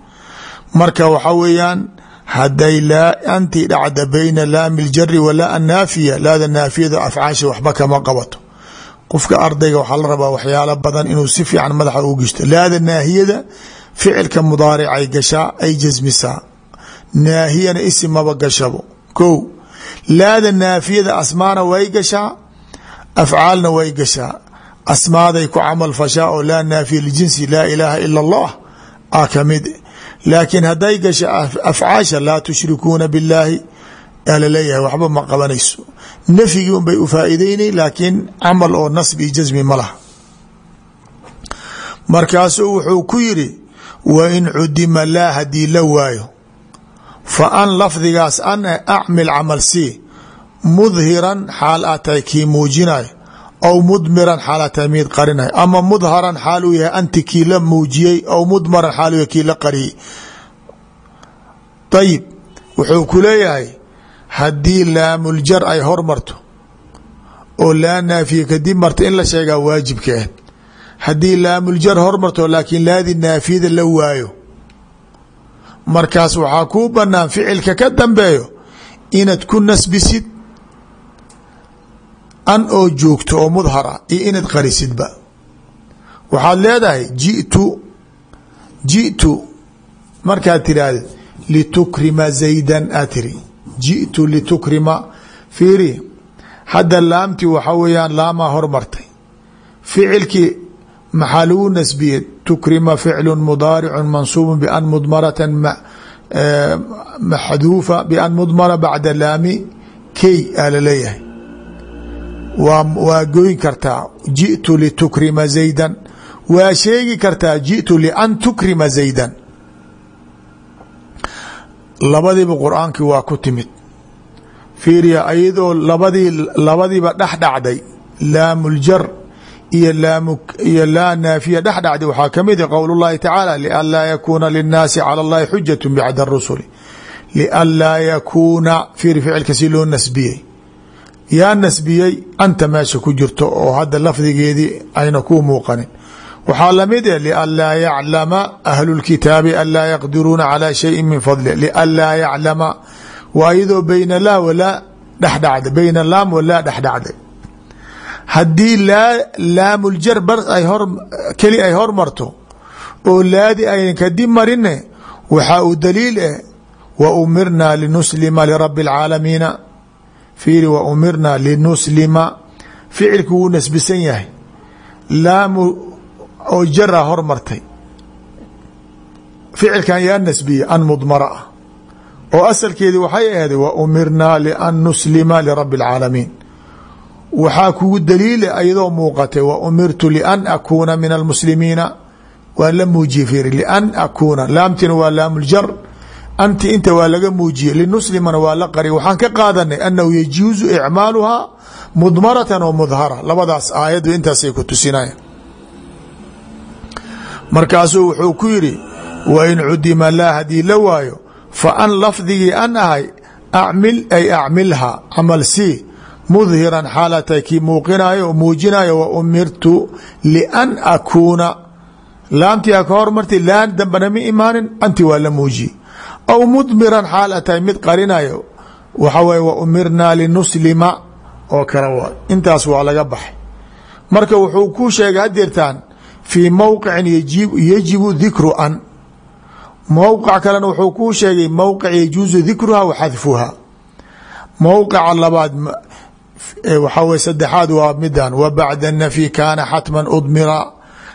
Marka waxaa weeyaan hadday laa anti dhacda bayna laami ljari wa laa annaafiya laada naafiyada afcaasha waxba kama qabato. Qofka ardayga waxaa la rabaa waxyaalo badan inuu si fiican madaxa ugu gishto. Laada naahiyada ficilka mudaaricay gashaa ay jasmisaa naahiyana isimaba gashabo ko laada naafiyada asmaana way gashaa afcaalna way gashaa. Asmaaday ku camal fashaa oo laa naafiya ljinsi laa ilaaha ila allah a ka mid laakiin hadday gasha afcaasha laa tushrikuuna billaahi aa la leeyahay waxba ma qabanayso. Nafyigii un bay u faa'iideynay laakiin camal oo nasb iyo jasmi ma laha. Markaasuu wuxuu ku yiri wa in cudima laa haddii la waayo fa an lafdigaas an acmil camal sii mudhiran xaal aa tahay kii muujinayo aw mudmiran xaal aa tahay miid qarinayo ama mudharan xaal uu yahay anti kii la muujiyey aw mudmaran xaal uu yahay kii la qariyey ayib wuxuu ku leeyahay haddii laamuljar ay hormarto oo laa naafiye kadib marta in la sheegaa waajibka ah haddii laamuljar markaas waxaa kuu banaan ficilka ka dambeeyo inaad ku nasbisid an oo joogto oo mudhara iyo inaad qarisidba. Waxaad leedahay jitu jitu markaad tiraahda litukrima zaydan aad tiri jitu litukrima fiiri hadda laamtii waxaa weeyaan laamaa hormartay ficilkii maxaa lagu nasbiyey tukrima ficlu mudaaricu mansuubu ban mudmarata maxduufa ban mudmara bacda laami key aa la leeyahay waa goyn kartaa jiئtu litukrima zayda waa sheegi kartaa jiئtu lian tukrima zayda labadiiba qur'aankii waa ku timid fiiriya ayadoo labadii labadiiba dhex dhacday laamuljar iyo iyo laa naafiya dhex dhacday waxaa kamid qowl اllahi tacaala lianlaa yakuuna linaasi calى اllahi xujaة bacda الrusuli lianlaa yakuuna fiiri ficilka si loo nasbiyey yaa nasbiyey anta meesha ku jirto oo hadda lafdigeedii ayna ku muuqanin waxaa lamid eh lianlaa yaclama ahlu اlkitaabi anlaa yaqdiruuna calى shayi min fadli lianlaa yaclama waa iyadoo bayna laa walaa dhexdhacday bayna laam walaa dhexdhacday haddii laa laamuljar bar ay hor keli ay hormarto oo laadi aynan kadib marine waxaa uu daliil eh wa umirnaa linuslima lirabi اlcaalamiina fiiri wa umirnaa linuslima. Ficilku wuu nasbisan yahay. Laamu oo jara hormartay ficilkan yaa nasbiye an mudmara ah oo asalkeedii waxay ahday wa umirnaa lian nuslima lirabi اlcaalamiin waxaa kugu daliila ayadoo muuqatay wa umirtu lian akuuna min almuslimiina. Waa la muujiye fiiri lian akuuna. Laamtina waa laamuljar anti inta waa laga muujiye linuslimana waa la qari waxaan ka qaadanay annahu yajuuzu icmaaluhaa mudmaratan wa mudhara. Labadaas aayaddu intaasay ku tusinaya markaasuu wuxuu ku yidhi wa in cudima laa haddii la waayo fa an lafdigii an ahay acmil ay acmilha camal sii mudhiran xaalatay kii muuqinayo muujinayo wa umirtu lian akuuna laamtii a ka hormartay laan dambana ma imaanin anti waa la muujiye aw mudmiran xaal a tahay mid qarinayo waxa weye wa umirnaa linuslima oo kale waa intaas waa laga baxay marka wuxuu ku sheegay hadeertaan fii mowqicin yajibu dikru an mowqic kalena wuxuu kuu sheegay mowqic yajuusu dikruha wa xadfuha mowqica labaad waxaa weye saddexaad waa midan wa bacda nafyi kaana xatman udmira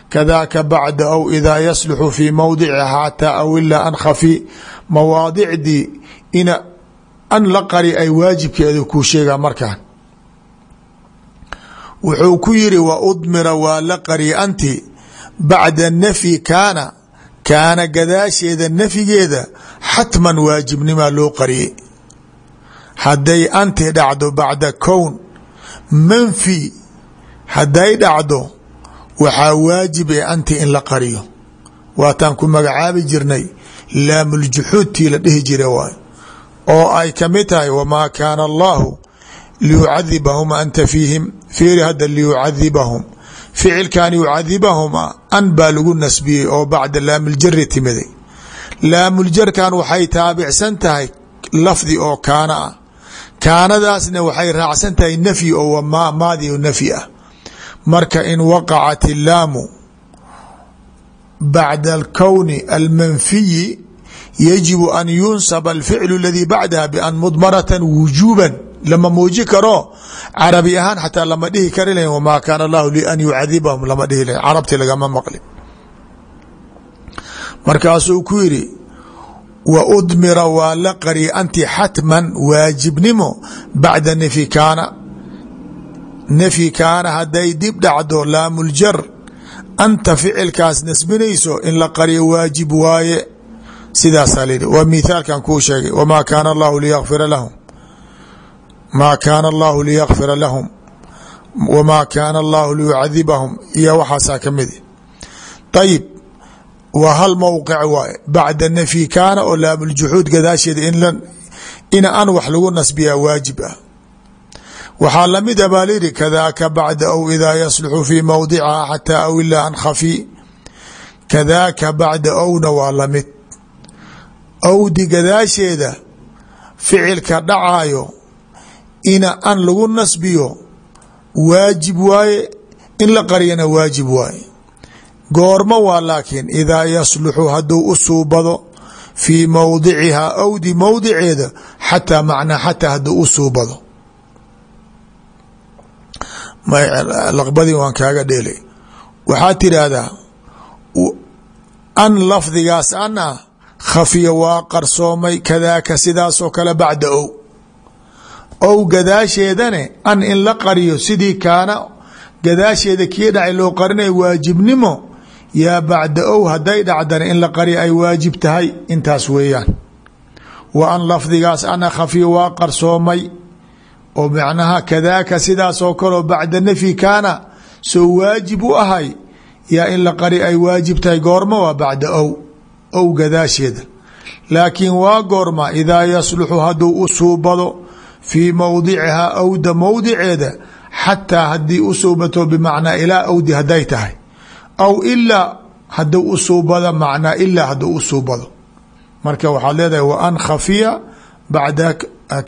kadaka bacda aw idaa yasluxu fii mowdici haataa aw ilaa an khafi. Mawaadicdii ina an la qari ay waajibkeeda kuu sheegaa markaan. Wuxuu ku yiri wa udmira waa la anti. Bacda nafyi kaana kaana gadaasheeda nafyigeeda xatman waajibnimaa loo qariyey hadday anti dhacdo bacda kown manfi hadday dhacdo waxaa waajib ee anti in la qariyo. Waataan ku magacaabi jirnay laamuljuxuudtii la dhihi jira waay oo ay ka mid tahay wamaa kaana allahu liyucadibahum anta fiihim fiiri hadda liyucadibahum ficilkan yucadibahum an baa lagu nasbiyey oo bacda laamiljari timiday laamuljarkan waxay taabicsan tahay lafdi oo kaana ah kaanadaasna waxay raacsan tahay nafyi oo maadi nafyi ah. Marka in waqacat illaamu bacda alkowni almanfiyi yajibu an yunsaba alficlu aladii bacdaha bian mudmaratan wujuuban lama muuji karo carabi ahaan xataa lama dhihi kari lahin wamaa kaana allahu lian yucadibahum lama dhihi carabti lagama maqli. Markaasuu ku yidhi wa udmira waa la qari anti xatman waajibnimo bacda nafyi kaana. Nafyi kaana hadday dib dhacdo laamuljar anta ficilkaas nasbinayso in la qariyo waajib waaye. Sidaasaa layihi waa mithaalkan kuu sheegay wamaa kaana allahu liyakfira lahum maa kaana allahu liyakfira lahum wamaa kaana allahu liyucadibahum iyo waxaasaa ka mid. Ayib waa hal mowqic waaye bacda nafyi kaana oo laamuljuxuud gadaasheeda in an wax lagu nasbiyaa waajib ah. Waxaa la mid a baa layihi kadaaka bacda aw idaa yasluxu fii mowdiciha xataa aw ilaa an khafi. Kadaaka bacda owna waa la mid awdi gadaasheeda ficilka dhacaayo ina an lagu nasbiyo waajib waaye in la qariyana waajib waaye goormo waa laakiin idaa yasluxu hadduu u suubado fii mowdicihaa awdi mowdiceeda xataa macnaa xataa hadduu u suubado. Laqbadii waan kaaga dheelay. Waxaad tidhaahdaa an lafdigaas an ah khafiya waa qarsoomay kadaaka sidaasoo kale bacda ow. Ow gadaasheedane an in la qariyo sidii kaana gadaasheeda kii dhacay loo qarinayo waajibnimo yaa bacda ow hadday dhacdana in la qariyo ay waajib tahay intaas weeyaan. Wa an lafdigaas ana khafiya waa qarsoomay. Oo macnaha kadaaka sidaasoo kaleo bacda nafyi kaana soo waajib u ahay yaa in la qari ay waajib tahay goorma waa bacda ow ow gadaasheeda. Laakiin waa goorma idaa yasluxu hadduu u suubado fii mowdicihaa awda mowdiceeda xataa haddii u suubato bimacnaa ilaa awdi hadday tahay aw ilaa haduu u suubado macnaa ilaa hadduu u suubado marka waxaad leedahay wa an khafiya bacda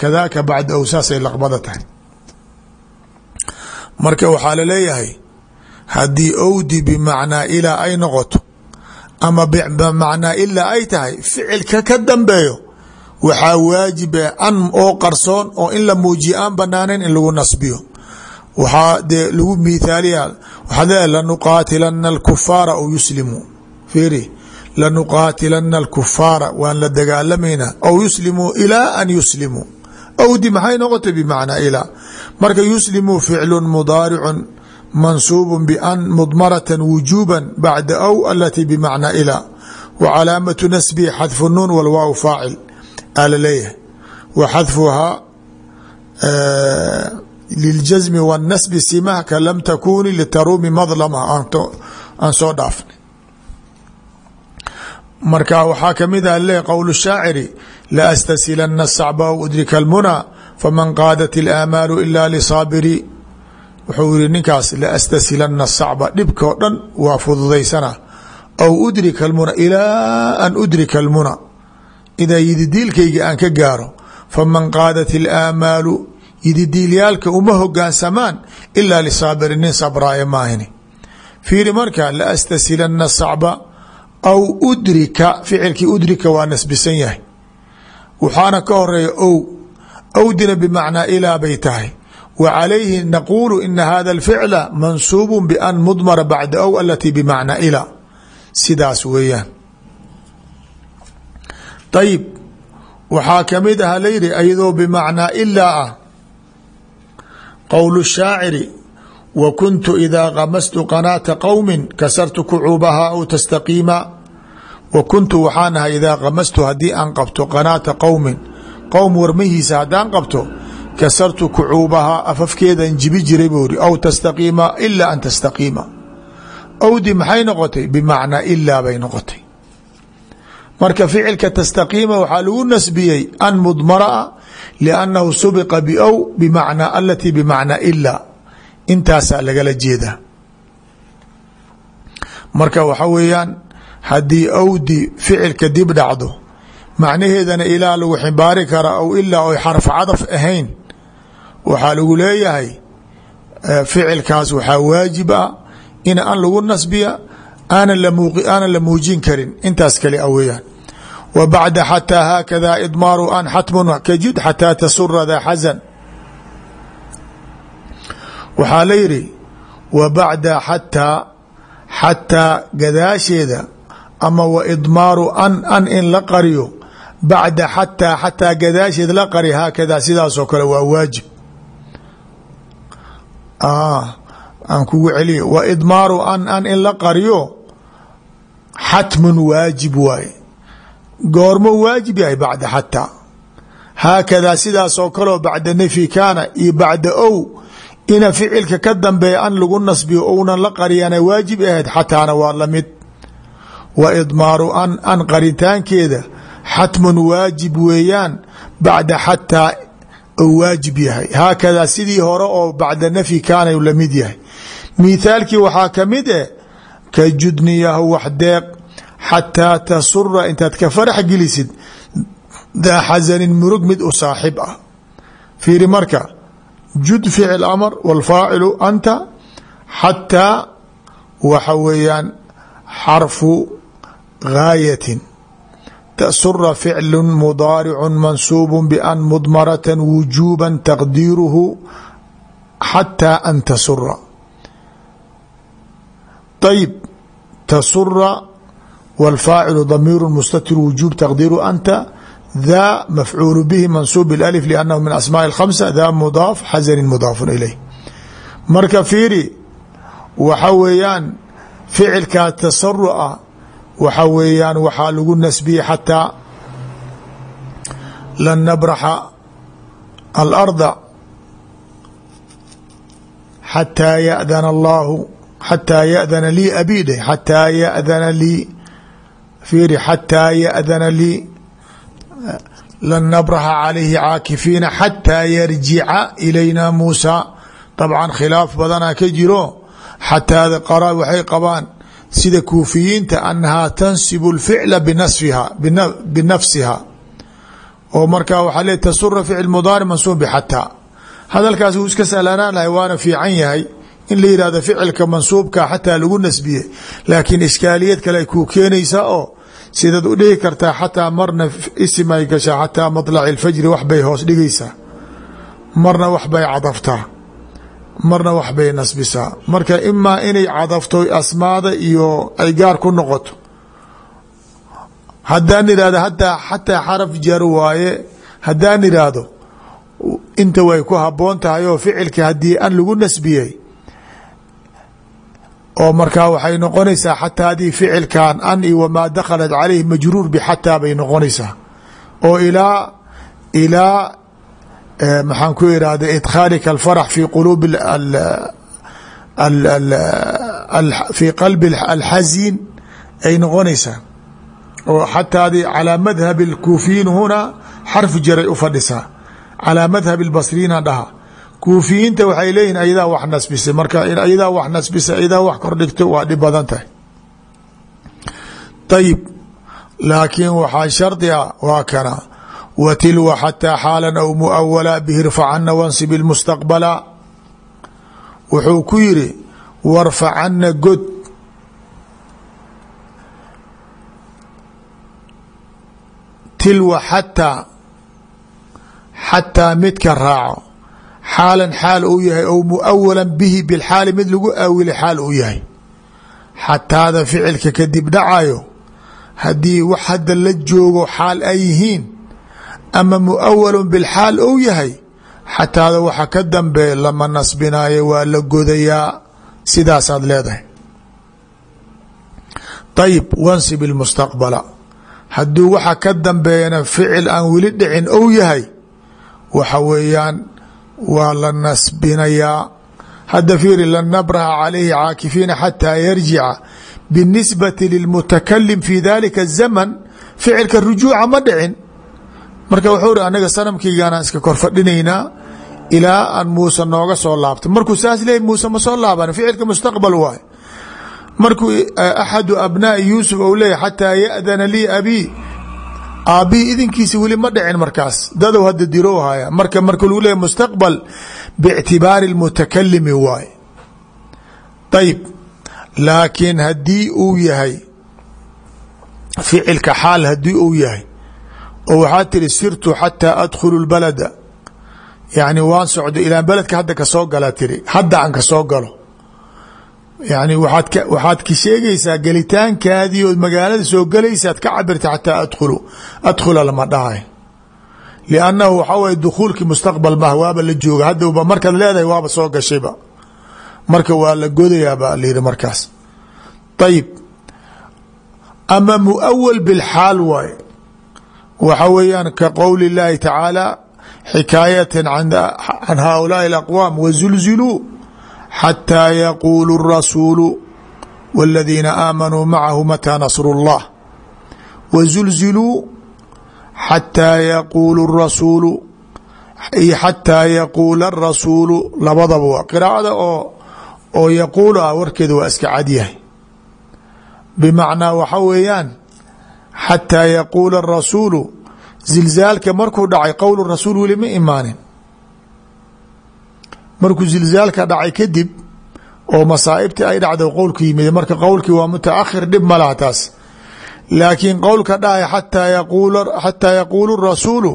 kadaaka bacda ow saasay laqbada tahay. Marka waxaa la leeyahay haddii owdi bimacnaa ilaa ay noqoto ama bimacnaa ilaa ay tahay ficilka ka dambeeyo waxaa waajiba an oo qarsoon oo in la muujiya aan banaaneyn in lagu nasbiyo waxaa dee lagu mithaaliya waxaad leedahay lanuqaatilana alkufaara aw yuslimuu fiiri lanuqaatilana alkufaara waan la dagaalamaynaa. Aw yuslimuu ilaa an yuslimuu awdi maxay noqotay bimacnaa ilaa marka yuslimuu ficlu mudaaricun mansuub ban mdmarة wujuba bacda aw alati bmacnaa ilaa wa calaamatu nasbihi xadfu nuun wlwaaw faacil. Aa la leeyahay wa liljasmi wاnasbi simahka lam takuni litaruumi madlama aan soo dhaafnay marka waxaa kamid ah le qowl shaaciri laastasilana الsacba w udrika اlmunaa faman qaadat اlaamaalu ila lisaabiri wuxuu yihi ninkaas laastasilana sacba dhibkao dhan waa fududaysana aw udrika almuna ilaa an udrika almuna idaa yididiilkayga aan ka gaaro faman qaadat ilaamaalu yididiilyaalka uma hogaansamaan ilaa lisaabirin nin sabraaye maahini. Fiiri marka laastasilanna sacba aw udrika ficilkii udrika waa nasbisan yahay. Waxaana ka horreeya ow awdina bimacnaa ilaa bay tahay. Wa calayhi naquulu ina hada alficla mansuubu bian mudmara bacda ow alatii bimacnaa ilaa sidaas weeyaan. Ayib waxaa ka mid ah la yidhi iyadoo bimacnaa ilaa ah qowl الshaaciri wa kuntu idaa kamastu qanaata qowmi kasartu kucuubaha aw tastaqiima. Wa kuntu waxaan ahay idaa kamastu haddii aan qabto qanaata qowmin qowm warmahiisa haddaan qabto kasartu kucuubahaa afafkeedan jibi jiray buu ri aw tastaqiima ilaa an tastaqiima. Awdi maxay noqotay? Bimacnaa ilaa bay noqotay. Marka ficilka tastaqiima waxaa lagu nasbiyey an mudmaraa liannahu subiqa biow bimacnaa alati bimacnaa ilaa intaasaa lagala jeedaa marka waxa weeyaan haddii awdi ficilka dib dhacdo macnaheedana ilaa lagu ximbaari kara aw ilaa oy xarf cadaf ahayn waxaa lagu leeyahay ficilkaas waxaa waajib ah in an lagu nasbiya aanan la muujin karin intaas kale a wa bacda xataa haakada idmaaru an xatmun kajid xataa tasura daa xasan waxaa la yidhi wa bacda xataa xataa gadaasheeda ama wa idmaaru an an in la qariyo bacda xataa xataa gadaasheed la qari haakada sidaasoo kale waa waajib aan kugu celiyo wa idmaaru an an in la qariyo xatmun waajib waaye goormo waajib yahay bacda xataa. Haakadaa sidaasoo kaleo bacda nafyi kaana iyo bacda ow ina ficilka ka dambeeya an lagu nasbiyo ounan la qariyana waajib ahayd xataana waa la mid wa idmaaru an an qaritaankeeda xatmun waajib weeyaan bacda xataa ou waajib yahay. Haakadaa sidii hore oo bacda nafyi kaana la mid yahay. Mithaalkii waxaa ka mid eh ka judniyahu wax deeq xataa tasura intaad ka farax gelisid daa xasanin murug mid u saaxib ah. Fiiri marka jud ficil amr wاlfaacilu anta xataa waxa weeyaan xarfu gaayatin. Tasura ficlu mudaaricu mansuubu ban mudmarata wujuuba taqdiiruhu xataa an tasura ayb tasura wاlfaacilu damiiru mustatir wujuub taqdiiru anta ذا مفعول به منصوب بالألف لأنه من أسماء الخمسة ذا مضاف xزن مضاaف إليه marka fiiri waxa weeyaan ficilkaa tasaruca waxa weeyaan waxaa lagu nasbiyey xataa lan nabraxa الأرضa xatىa yأdana الlahu xatىa yأdana lii abide xatىa yأdana lii fiiri xatىa yأdana lii lan nabraxa calayhi caakifiina xataa yarjica ilayna muusa. Dabcan khilaaf badanaa ka jiro xataada qara waxay qabaan sida kuufiyiinta annahaa tansibu lficla binasfiha binafsiha. Oo markaa waxaa le tasura ficil mudaari mansuub bxataa hadalkaas wuu iska sahlanaanahay waana fiican yahay in la yihahdo ficilka mansuubka xataa lagu nasbiye. Laakiin ishkaaliyad kale ay kuu keenaysaa oo sidaad u dhihi kartaa xataa marna isim ay gashaa xataa maطlaci اlfajri wax bay hoos dhigaysaa. Marna wax bay cadaftaa. Marna wax bay nasbisaa. Marka imaa inay cadafto asmaada iyo ay gaar ku noqoto. Haddaan idhahdo hataa xataa xaraf jar waaye haddaan idhaahdo inta way ku haboon tahay oo ficilka haddii an lagu nasbiyey oo markaa waxay noqonaysaa xataa haddii ficilkan an i wamaa dakhalat calayh majruur bxataa bay noqonaysaa. oo ilaa ilaa maxaan ku irahda idkhaalika alfarax fi quluub fi qalbi alxasin ay noqonaysaa. oo xataadi calaa madhab اlkuufiyiin huna xarfu jaray u fadhisaa. calaa madhab اlbasriyiina dhaha kuufiyiinta waxay leeyihiin ayadaa wax nasbisay. Marka ayadaa wax nasbisay ayadaa wax kordhigto waa dhib badan tahay. Ayib laakiin waxaa shardi a waa kana. Wa tilwa xataa xaalan aw muawala bihirfacana wansib ilmustaqbala. Wuxuu ku yiri warfacana god. Tilwa xataa xataa midka raaco xaalan xaal uu yahay ou muawala bihi bilxaali mid lagu aawilay xaal uu yahay. Xataada ficilka kadib dhacayo haddii wax hadda la joogo xaal ay yihiin ama muawalu bilxaal ou yahay xataada waxa ka dambeeya lama nasbinaayo waa la godayaa. Sidaasaad leedahay. Ayib wansib ilmustaqbala hadduu waxa ka dambeeyana ficil aan weli dhicin ou yahay waxa weeyaan waa la nasbinayaa. Hadda fiiri lan nabraha calayhi caakifiina xataa yarjica binisbati lilmutakalim fi dalika الzaman ficilka rujuuca ma dhicin. Marka wuxuu ri anaga sanamkiigaanaan iska kor fadhinaynaa ilaa aan muuse nooga soo laabto. Markuu saas leeyay muuse ma soo laaban ficilka mustaqbal waay markuu axadu abnaai yuusuf ou leeyahy xataa ya'dana lii abii aabbihii idinkiisa weli ma dhicin markaas. Dadow hadda dirow haya marka marka lagu leeyahy mustaqbal biictibaari lmutakalimi waay ayib laakiin haddii uu yahay ficilka xaal haddii uu yahay oo waxaa tiri sirtu xataa adkhulu lbalada. Yani waan socdo ilaa beledka hadda ka soo galaa tiri hadda aan ka soo galo yani waaad waxaad ka sheegaysaa gelitaankaadii ood magaalada soo gelaysaad ka cabirta xataa adkhulu adkhula lama dhahay. Liannahu waxaa waye dukhuulkii mustaqbal mah waaba la jooga. Haddaba markaad leedahay waaba soo gashayba marka waa la godayaaba layihi markaas. Ayib ama muawal bilxaal waxa weeyaan ka qowli اllahi tacaala xikaayata can haulaai اaqwaam wazulziluu xataa yaquulu الrasuulu wاladiina aamanuu macahu mataa nasru اllah wazulziluu xataa yaquulu الrasuulu xataa yaquula الrasuulu labadaba waa qiraacada oo oo yaquulu ah warkeeda waa iska cadyahay bimacnaa waxa weeyaan xataa yaquula الrasuulu zilzaalka markuu dhacay qowl rasuul weli ma imaanin markuu zilzaalka dhacay kadib oo masaa'ibtii ay dhacdo qowlku yimid marka qowlkii waa mutaakhir dhib ma laha taas. Laakiin qowlka dhahay xataa yaquulu rasuulu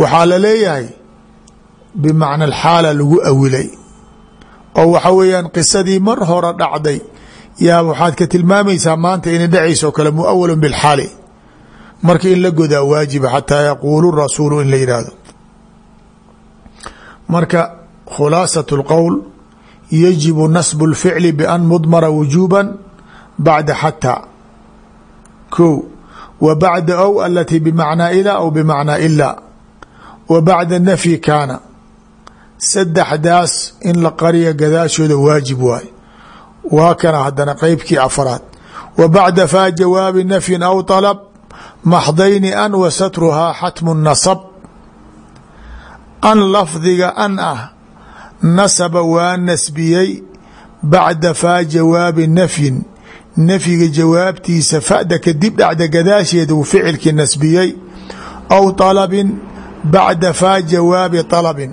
waxaa la leeyahay bimacna alxaala lagu awilay. Oo waxa weeyaan qisadii mar hore dhacday yaa waxaad ka tilmaamaysaa maanta inay dhacayso kale muawal bilxaali. Marka in la godaa waajiba xataa yaquulu rasuulu in la yidhaahdo marka khulaasat اlqowl yajibu nasb اlficli ban mudmara wujuba bacda xataa ko wa bacda ow alati bimacnaa ila aw bimacnaa ila wa bacda nafyi kaana saddexdaas in la qariya gadaashooda waajib waay waa kana haddana qeybkii afraad wa bacda faa jawaabi nafyin aw طalb maxdayni an wa satruhaa xatmu nasab an lafdiga an ah nasaba waa nasbiyey bacda faa jawaabi nafyin nafyiga jawaabtiisa fada kadib dhacda gadaasheeda uu ficilkii nasbiyey aw طalabin bacda faa jawaabi طalabin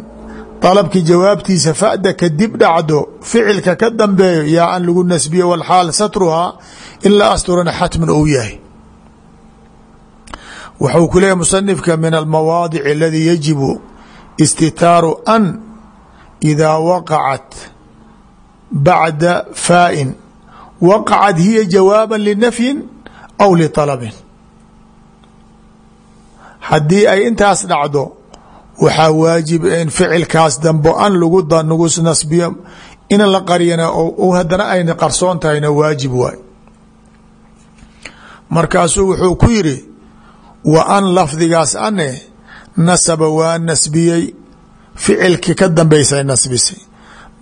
طalabkii jawaabtiisa fada kadib dhacdo ficilka ka dambeeyo yaa an lagu nasbiye walxaal satruhaa in la asturana xatman ou yahay wuxuu ku leeyahy musanifka min almawaadic aladii yajibu istitaaru an idaa waqacat bacda faa'in waqacat hiya jawaaba linafyin aw liطalabin haddii ay intaas dhacdo waxaa waajib in ficilkaas dambo an lagu nagu nasbiyo in la qariyana haddana ayna qarsoon tahayna waajib waay markaasuu wuxuu ku yiri wa an lafdigaas ane nasaba waa nasbiyey ficilki ka dambaysa nasbisay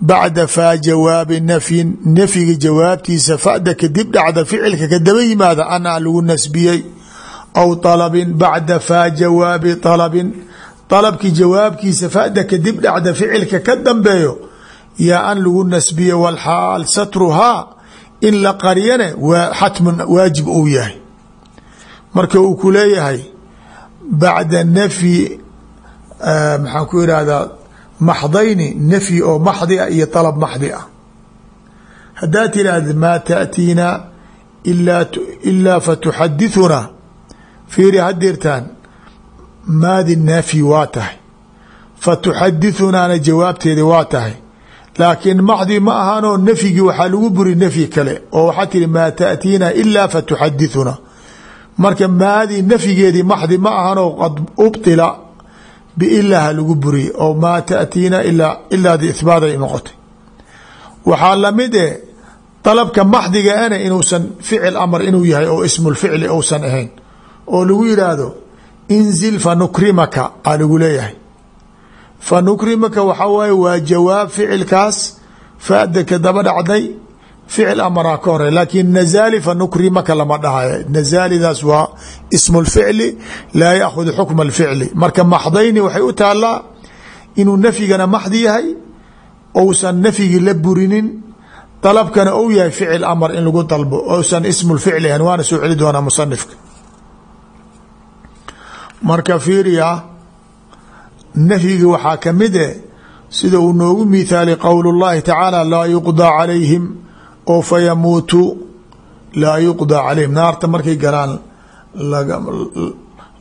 bacda faa jawaabi nafyin nafyiga jawaabtiisa fada kadib dhacda ficilka kadaba yimaada anaa lagu nasbiyey. Aw alabin bacda faa jawaabi alabin alabki jawaabkiisa fada kadib dhacda ficilka ka dambeeyo yaa an lagu nasbiye walxaal satruhaa in la qariyane xatmun waajib uu yahay. Marka uu ku maxaan ku idhaahdaa maxdayni nafyi oo maxdi ah iyo dalab maxdi ah. Hadaa tiraahda maa taatiina ilaa fatuxadithunaa fiiri hadirtan maadi nafyi waa tahay fatuxadithunaana jawaabteedi waa tahay. Laakiin maxdi ma ahano nafyigii waxaa lagu buri nafyi kale oo waxaa tihi ma taatiina ilaa fatuxadithunaa marka maadi nafigeedi maxdi ma ahano qad ubtila ubطila biilaha lagu buriyey oo maa taأtiina ilaa ilaadi ihbaaday noqotay. Waxaa la mid e dalabka maxdiga ana inuusan ficil amar inuu yahay oo ismulficli ousan ahayn oo lagu yidhaahdo inzil fanukrimaka aa lagu leeyahay. Fanukrimaka waxaa waaye waa jawaab ficilkaas fada ka daba dhacday ficil amaraa ka hore laakiin nazalifa nukrimaka lama dhahayo nazalidaas waa ismu lficli laa yaakhud xukma اlficli marka maxdayni waxay u taalaa inuu nafyigana maxdi yahay ousan nafyigii la burinin dalabkana ou yahay ficil amar in lagu dalbo ousan ismu lficli yahan waana soo celi doonaa musanifka marka fiiriya nafyigii waxaa ka mid e sida uu noogu mihaali qowl اllahi tacaala laa yuqdaa oo fa yamuutu laa yuqdaa calayhim. Naarta markay galaan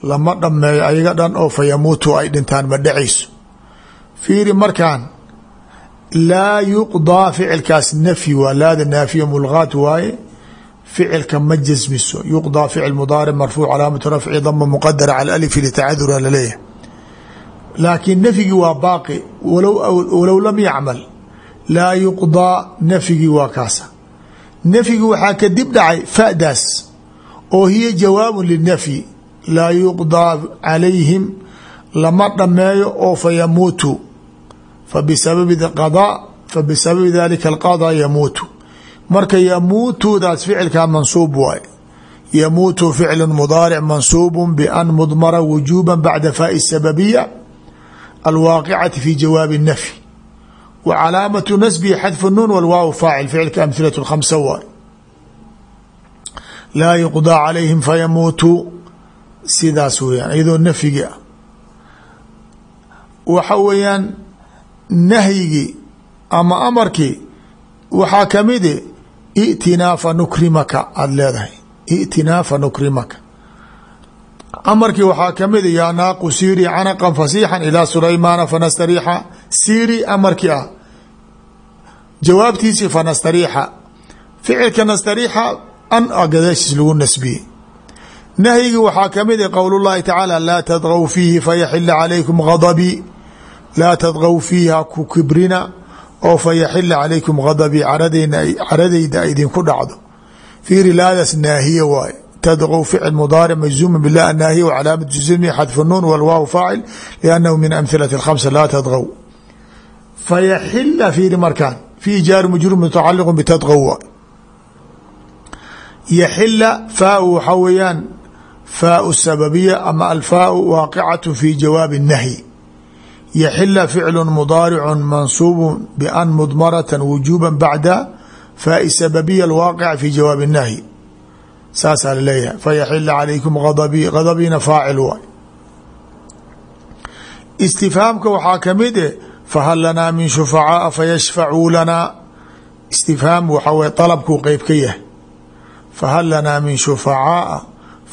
lama dhameeyo ayaga dhan oo fa yamuutu ay dhintaan ma dhacayso fiiri markaan laa yuqdaa ficilkaas nafyi waa laada naafiya mulgaat waaye ficilka ma jasmiso yuqdaa ficil mudaaric marfuuc calaamatu rafci dama muqadara cala alifi litacadura la leeyahay laakiin nafyigii waa baaqi walow lam yacmal laa yuqdaa nafyigii waa kaasa nafyigi waxaa kadib dhacay fadaas oo hiya jawaabu linafyi laa yuqdaa calayhim lama dhameeyo oo fa yamuutu. Fabisababi qadaa fabisababi dalika alqadaa yamuutu. Marka yamuutudaas ficilkaa mansuub waay. Yamuutu ficlu mudaaric mansuubu bian mudmara wujuuba bacda faai sababiya alwaaqicati fi jawaabi nafyi wa calaamatu nasbihi xadfu nuun walwaaw faacil ficilka amhilatu lkhamsa waay laa yuqdaa calayhim fayamuutuu sidaas weeyaan iyadoo nafyigii ah waxa weeyaan nahyigii ama amarkii waxaa kamidi itinaa fanukrimaka aada leedahay itinaa fanukrimaka amarkii waxaa kamida yaa naaqu siiri canaqan fasiixan ilaa sulaymaana fanastariixa siiri amarkii ah jawaabtiisii fanastariixa ficilka nastariixa an gadaashiis lagu nasbiyey. Nahyigii waxaa ka mid a qowl llahi tacaala laa tadgaw fiihi fayaxila calaykum gadabii laa tadgaw fiihi haku kibrina oo fayaxila calaykum gadabii caradayda ay idinku dhacdo. Fiiri laadaas naahiye waaye. Tadgaw ficil mudaaric majzuuma bilah anaahiya wcalaamat jusmi xadfu nuun walwaaw faacil liannahu min amhilati اkhamsa laa tadgaw fayaxila fiiri markaan fiihi jaaru majruur mutacaliq bitadgaw waay yaxila faau waxaa weeyaan faau sababiya ama alfaau waaqicat fi jawaabi الnahyi yaxila ficlu mudaaricu mansuubu ban mudmarata wujuba bacda faai sababiya alwaaqica fi jawaabi الnahyi saasaa laleeyahay fayaxila calaykum adabii adabiina faacil waay istifhaamka waxaa kamid e fahal lanaa min shufacaaa fayashfacuu lanaa istifhaam waxaa wey dalabkuu qeyb ka yahay fahal lanaa min shufacaaa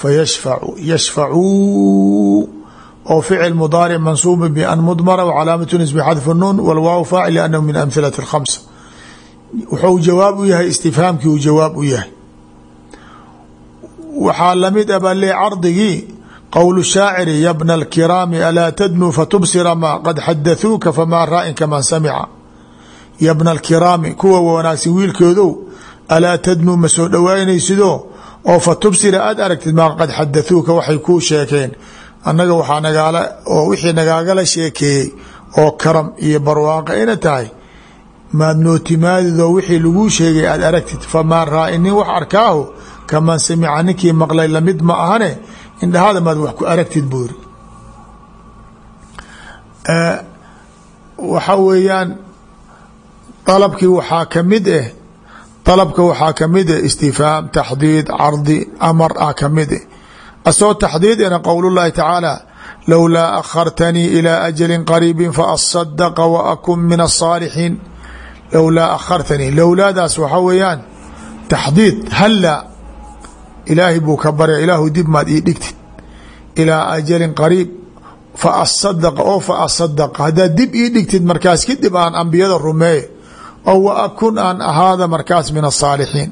fayashfacu yashfacuu oo ficil mudaaric mansuubi ban mudmara wcalaamatu nisbi xadfu nuun walwaaw faacil liannahu min amhilati اkhamsa wuxuu jawaab u yahay istifhaamkii uu jawaab u yahay waxaa la mid a baa le cardigii qowl shaaciri ya bna اlkiraami alaa tadnuu fatubsira ma qad xadathuuka famaa raa'in kaman samica ya bna اlkiraami kuwa wanaagsan wiilkoodow alaa tadnuu ma soo dhowaanaysido oo fatubsira aada aragtid maa qad xadathuuka waxay kuu sheekeen annaga waxaa nagaala oo wixii nagaagala sheekeeyey oo karam iyo barwaaqo ina tahay maad nootimaadidoo wixii laguu sheegay aada aragtid famaa raa'inin wax arkaahu kaman samica ninkii maqlay la mid ma ahane indhahaada maad wax ku aragtid buuri waxa weeyaan dalabkii waxaa ka mid ah dalabka waxaa ka mid ah istifhaam taxdiid cardi amar ah ka mid ah asoo taxdiidina qowl llahi tacaala lowlaa akhartanii ilaa ajali qariibi faasadaqa wa akun min asaalixiin lowlaa akhartanii lowlaadaas waxaa weeyaan taxdiid halla ilaahay buu ka barya ilaahu dib maad ii dhigtid. Ilaa ajalin qariib fa asadaqa oo fa asadaqa haddaad dib ii dhigtid markaas kadib aan ambiyada rumeeye oo wa akun aan ahaada markaas min asaalixiin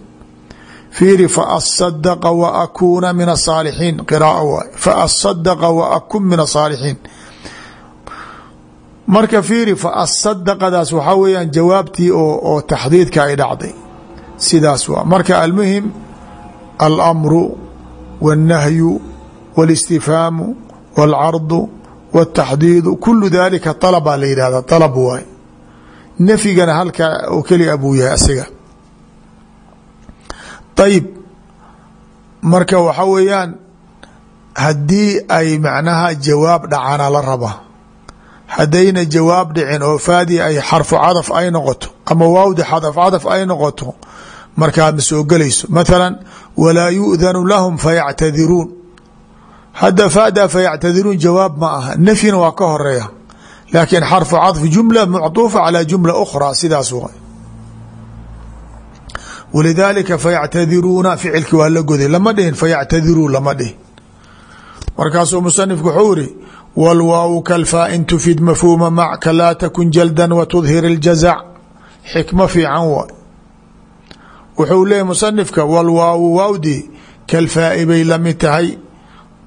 fiiri fa asadaqa wa akuuna min asaalixiin qiraaa waay. Fa asadaqa wa akun min asaalixiin marka fiiri fa asadaqadaas waxaa weeyaan jawaabtii oo taxdiidka ay dhacday. Sidaas waa. Marka almuhim alamru wاlnahyu wاlistifhaamu wاlcardu wاtaxdiidu kulu dalika طalb baa la yidhahda طalb waay nafyigana halkaa oo keliya buu yahay asiga ayib marka waxa weeyaan haddii ay macnaha jawaab dhacana la raba haddayna jawaab dhicin oo faadi ay xarfu cadaf ay noqoto ama waawdi xadaf cadaf ay noqoto markaa ma soo gelayso mathala walaa yu'danu lahum fayactadiruun hadda faada fayactadiruun jawaab ma aha nafyina waa ka horeeya laakiin xarfu cadfi jumla macطuufa calى jumla ukhraa sidaas wa walidaalika fayactadiruuna ficilki waa la goday lama dhihin fayactadiruu lama dhihin markaasuu musanifku wuxuu iri wاlwaaw kalfaain tufid mafhuuma macka laa takun jalda watudhir اljazac xikmo fiican waay wuxuu leeyahy musanifka wlwaawu waawdi kalfaa'i bay la mid tahay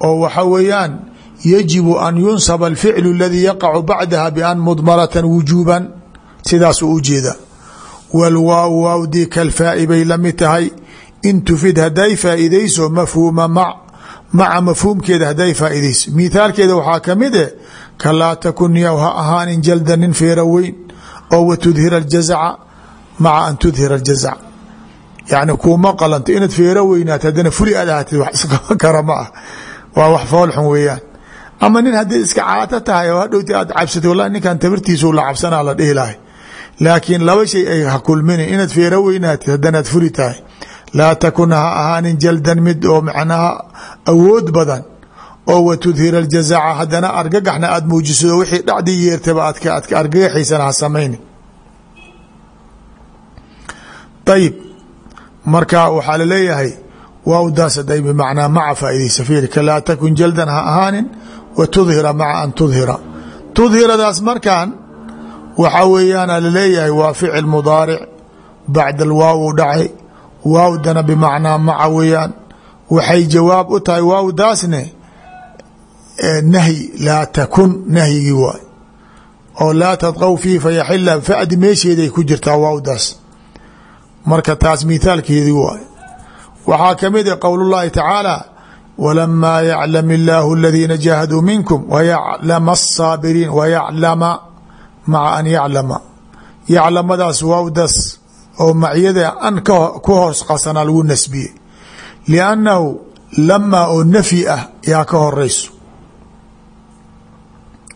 oo waxa weeyaan yajibu an yunsaba alficlu aladii yaqacu bacdaha bian mudmaratan wujuuban sidaasuu u jeeda. Wlwaawu waawdi kalfaa'i bay la mid tahay in tufid haday faa'iidayso mafhuuma mac maca mafhuumkeeda haday faa'iidayso. Mithaalkeeda waxaa ka mid eh kalaa takun yaw ha ahaanin jalda nin feera weyn oo wa tudhira aljazaca an tudhira aljazac yani kuuma qalanto inaad feero weynaat haddana furi aad ahaatid wax isqaban (laughs) kara ma ah. Waa wax foolxun weeyaan. Ama nin haddii iska caato tahay oo hadhowti aad cabsatay wallahi ninkan tabirtiisu la cabsanaa la dhihi lahay. Laakiin laba shay ay ha kulmini inaad feero weynaatid haddanaad furi tahay. Laa takun ha ahaanin jaldan mid oo macnaha awood badan oo wa tudhira aljazaca haddana argagaxna aada muujisado wixii dhacdii yeertaba aad aad argagaxiisana ha samayni ayib marka waxaa la leeyahay waawdaas haday bimacnaa maca faaidaysa fiirka laa takun jaldan ha ahaanin wa tudhira maca an tudhira. Tudhiradaas markan waxaa weeyaana la leeyahay waa ficil mudaaric. Bacda alwaaw dhacay. Waawdana bimacnaa maca weeyaan. Waxay jawaab u tahay waawdaasne nahyi. Laa takun nahyigii waay. Oo laa tadqow fiihi fayaxila fadi meesheeday ku jirtaa waawdaas marka taas mithaalkeedii waay. Waxaa ka mid a qowl اllahi tacaala walamaa yaclam illaahu aladiina jaahaduu minkum wayaclama aلsaabiriin wayaclama maca an yaclama. Yaclamadaas waawdaas oo macyada an ku hoos qasanaa lagu nasbiyey. Liannahu lamaa oo nafyi ah yaa ka horeyso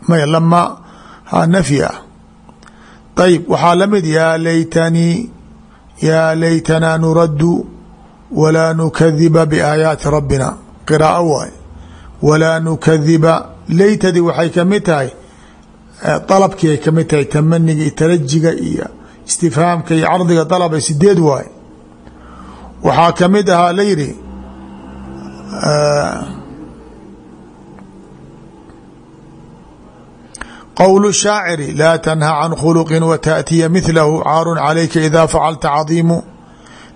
may ha nafyi ah. Ayib waxaa yaa laytanii yaa laytanaa nuraddu walaa nukadiba biaayaati rabbina qiraa'o waay walaa nukadiba laytadii waxay ka mid tahay dalabkii ay ka mid tahay tamaniga iyo tarajiga iyo istifhaamka iyo cardiga dalaba sideed waay waxaa ka mid ahaa la yidhi qowl shaaciri laa tanha can khuluqin wa taأtiya mithlahu caarun calayka ida facalta cadiimu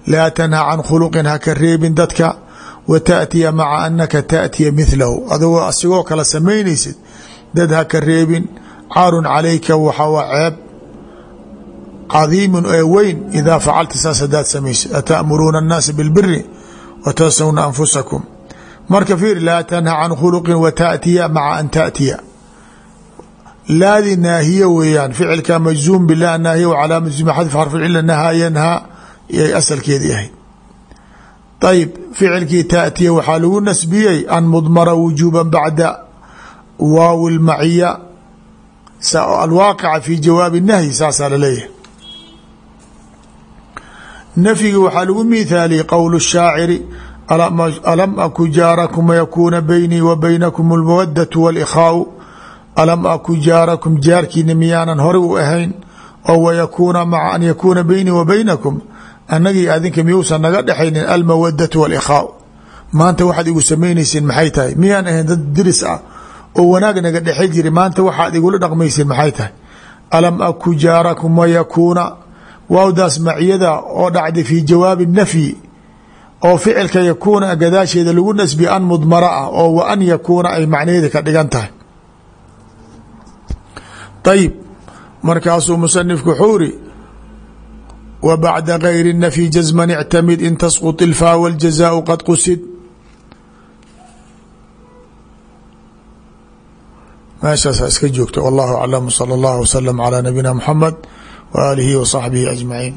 laa tanha can khuluqin haka reebin dadka wa taأtiya maca anaka taأtiya mithlahu adagoo asigoo kala samaynaysid dad haka reebin caarun calayka waxaa ceeb cadiimun ee weyn idaa facalta saas hadaad samaysid ata'muruuna الnaasa biاlbiri wa tansawna anfusakum marka fiir laa tanha can khuluqin wa taأtiya maca an taأtiya laadi naahiye weeyaan ficilka majzuum bilah naahiya wcalaamati xadf xarfu cila nahaa yanhaa yay asalkeedii ahayd. Ayib ficilkii taatiya waxaa lagu nasbiyey an mudmara wujuuba bacda waaw lmaciya alwaaqica fi jawaabi nahyi saasaa la leeyahay nafyigi waxaa lagu miithaaliyey qowl shaaciri alam aku jaarakum yakuuna wa baynakum almawadatu wاlkhaau alam aku jaarakum jaarkiina miyaanan hore u ahayn oo wayakuuna maca an yakuuna beynii wa baynakum annagii adinka miyuusan naga dhexaynin almawadatu wاlkhaau maanta waxaad igu samaynaysiin maxay tahay miyaan ahayn dad diris ah oo wanaag naga dhexe jiri maanta waxaad igula dhaqmaysiin maxay tahay alam aku jaarakum wayakuuna waawdaas maciyada oo dhacday fii jawaabi nafyi oo ficilka yakuuna gadaasheeda lagu nasbi an mudmara ah oo wa an yakuuna ay macnaheeda ka dhigan tahay ayib markaasuu musanifku wuxuu iri wa bacda gayri nafyi jasman ictamid in tasqط ilfaa wاljazaau qad qusid meeshaasa iska joogta wallahu aclam salى اllah wslm calى nabiyina mxamed w aalihi wa صaxbihi ajmaciin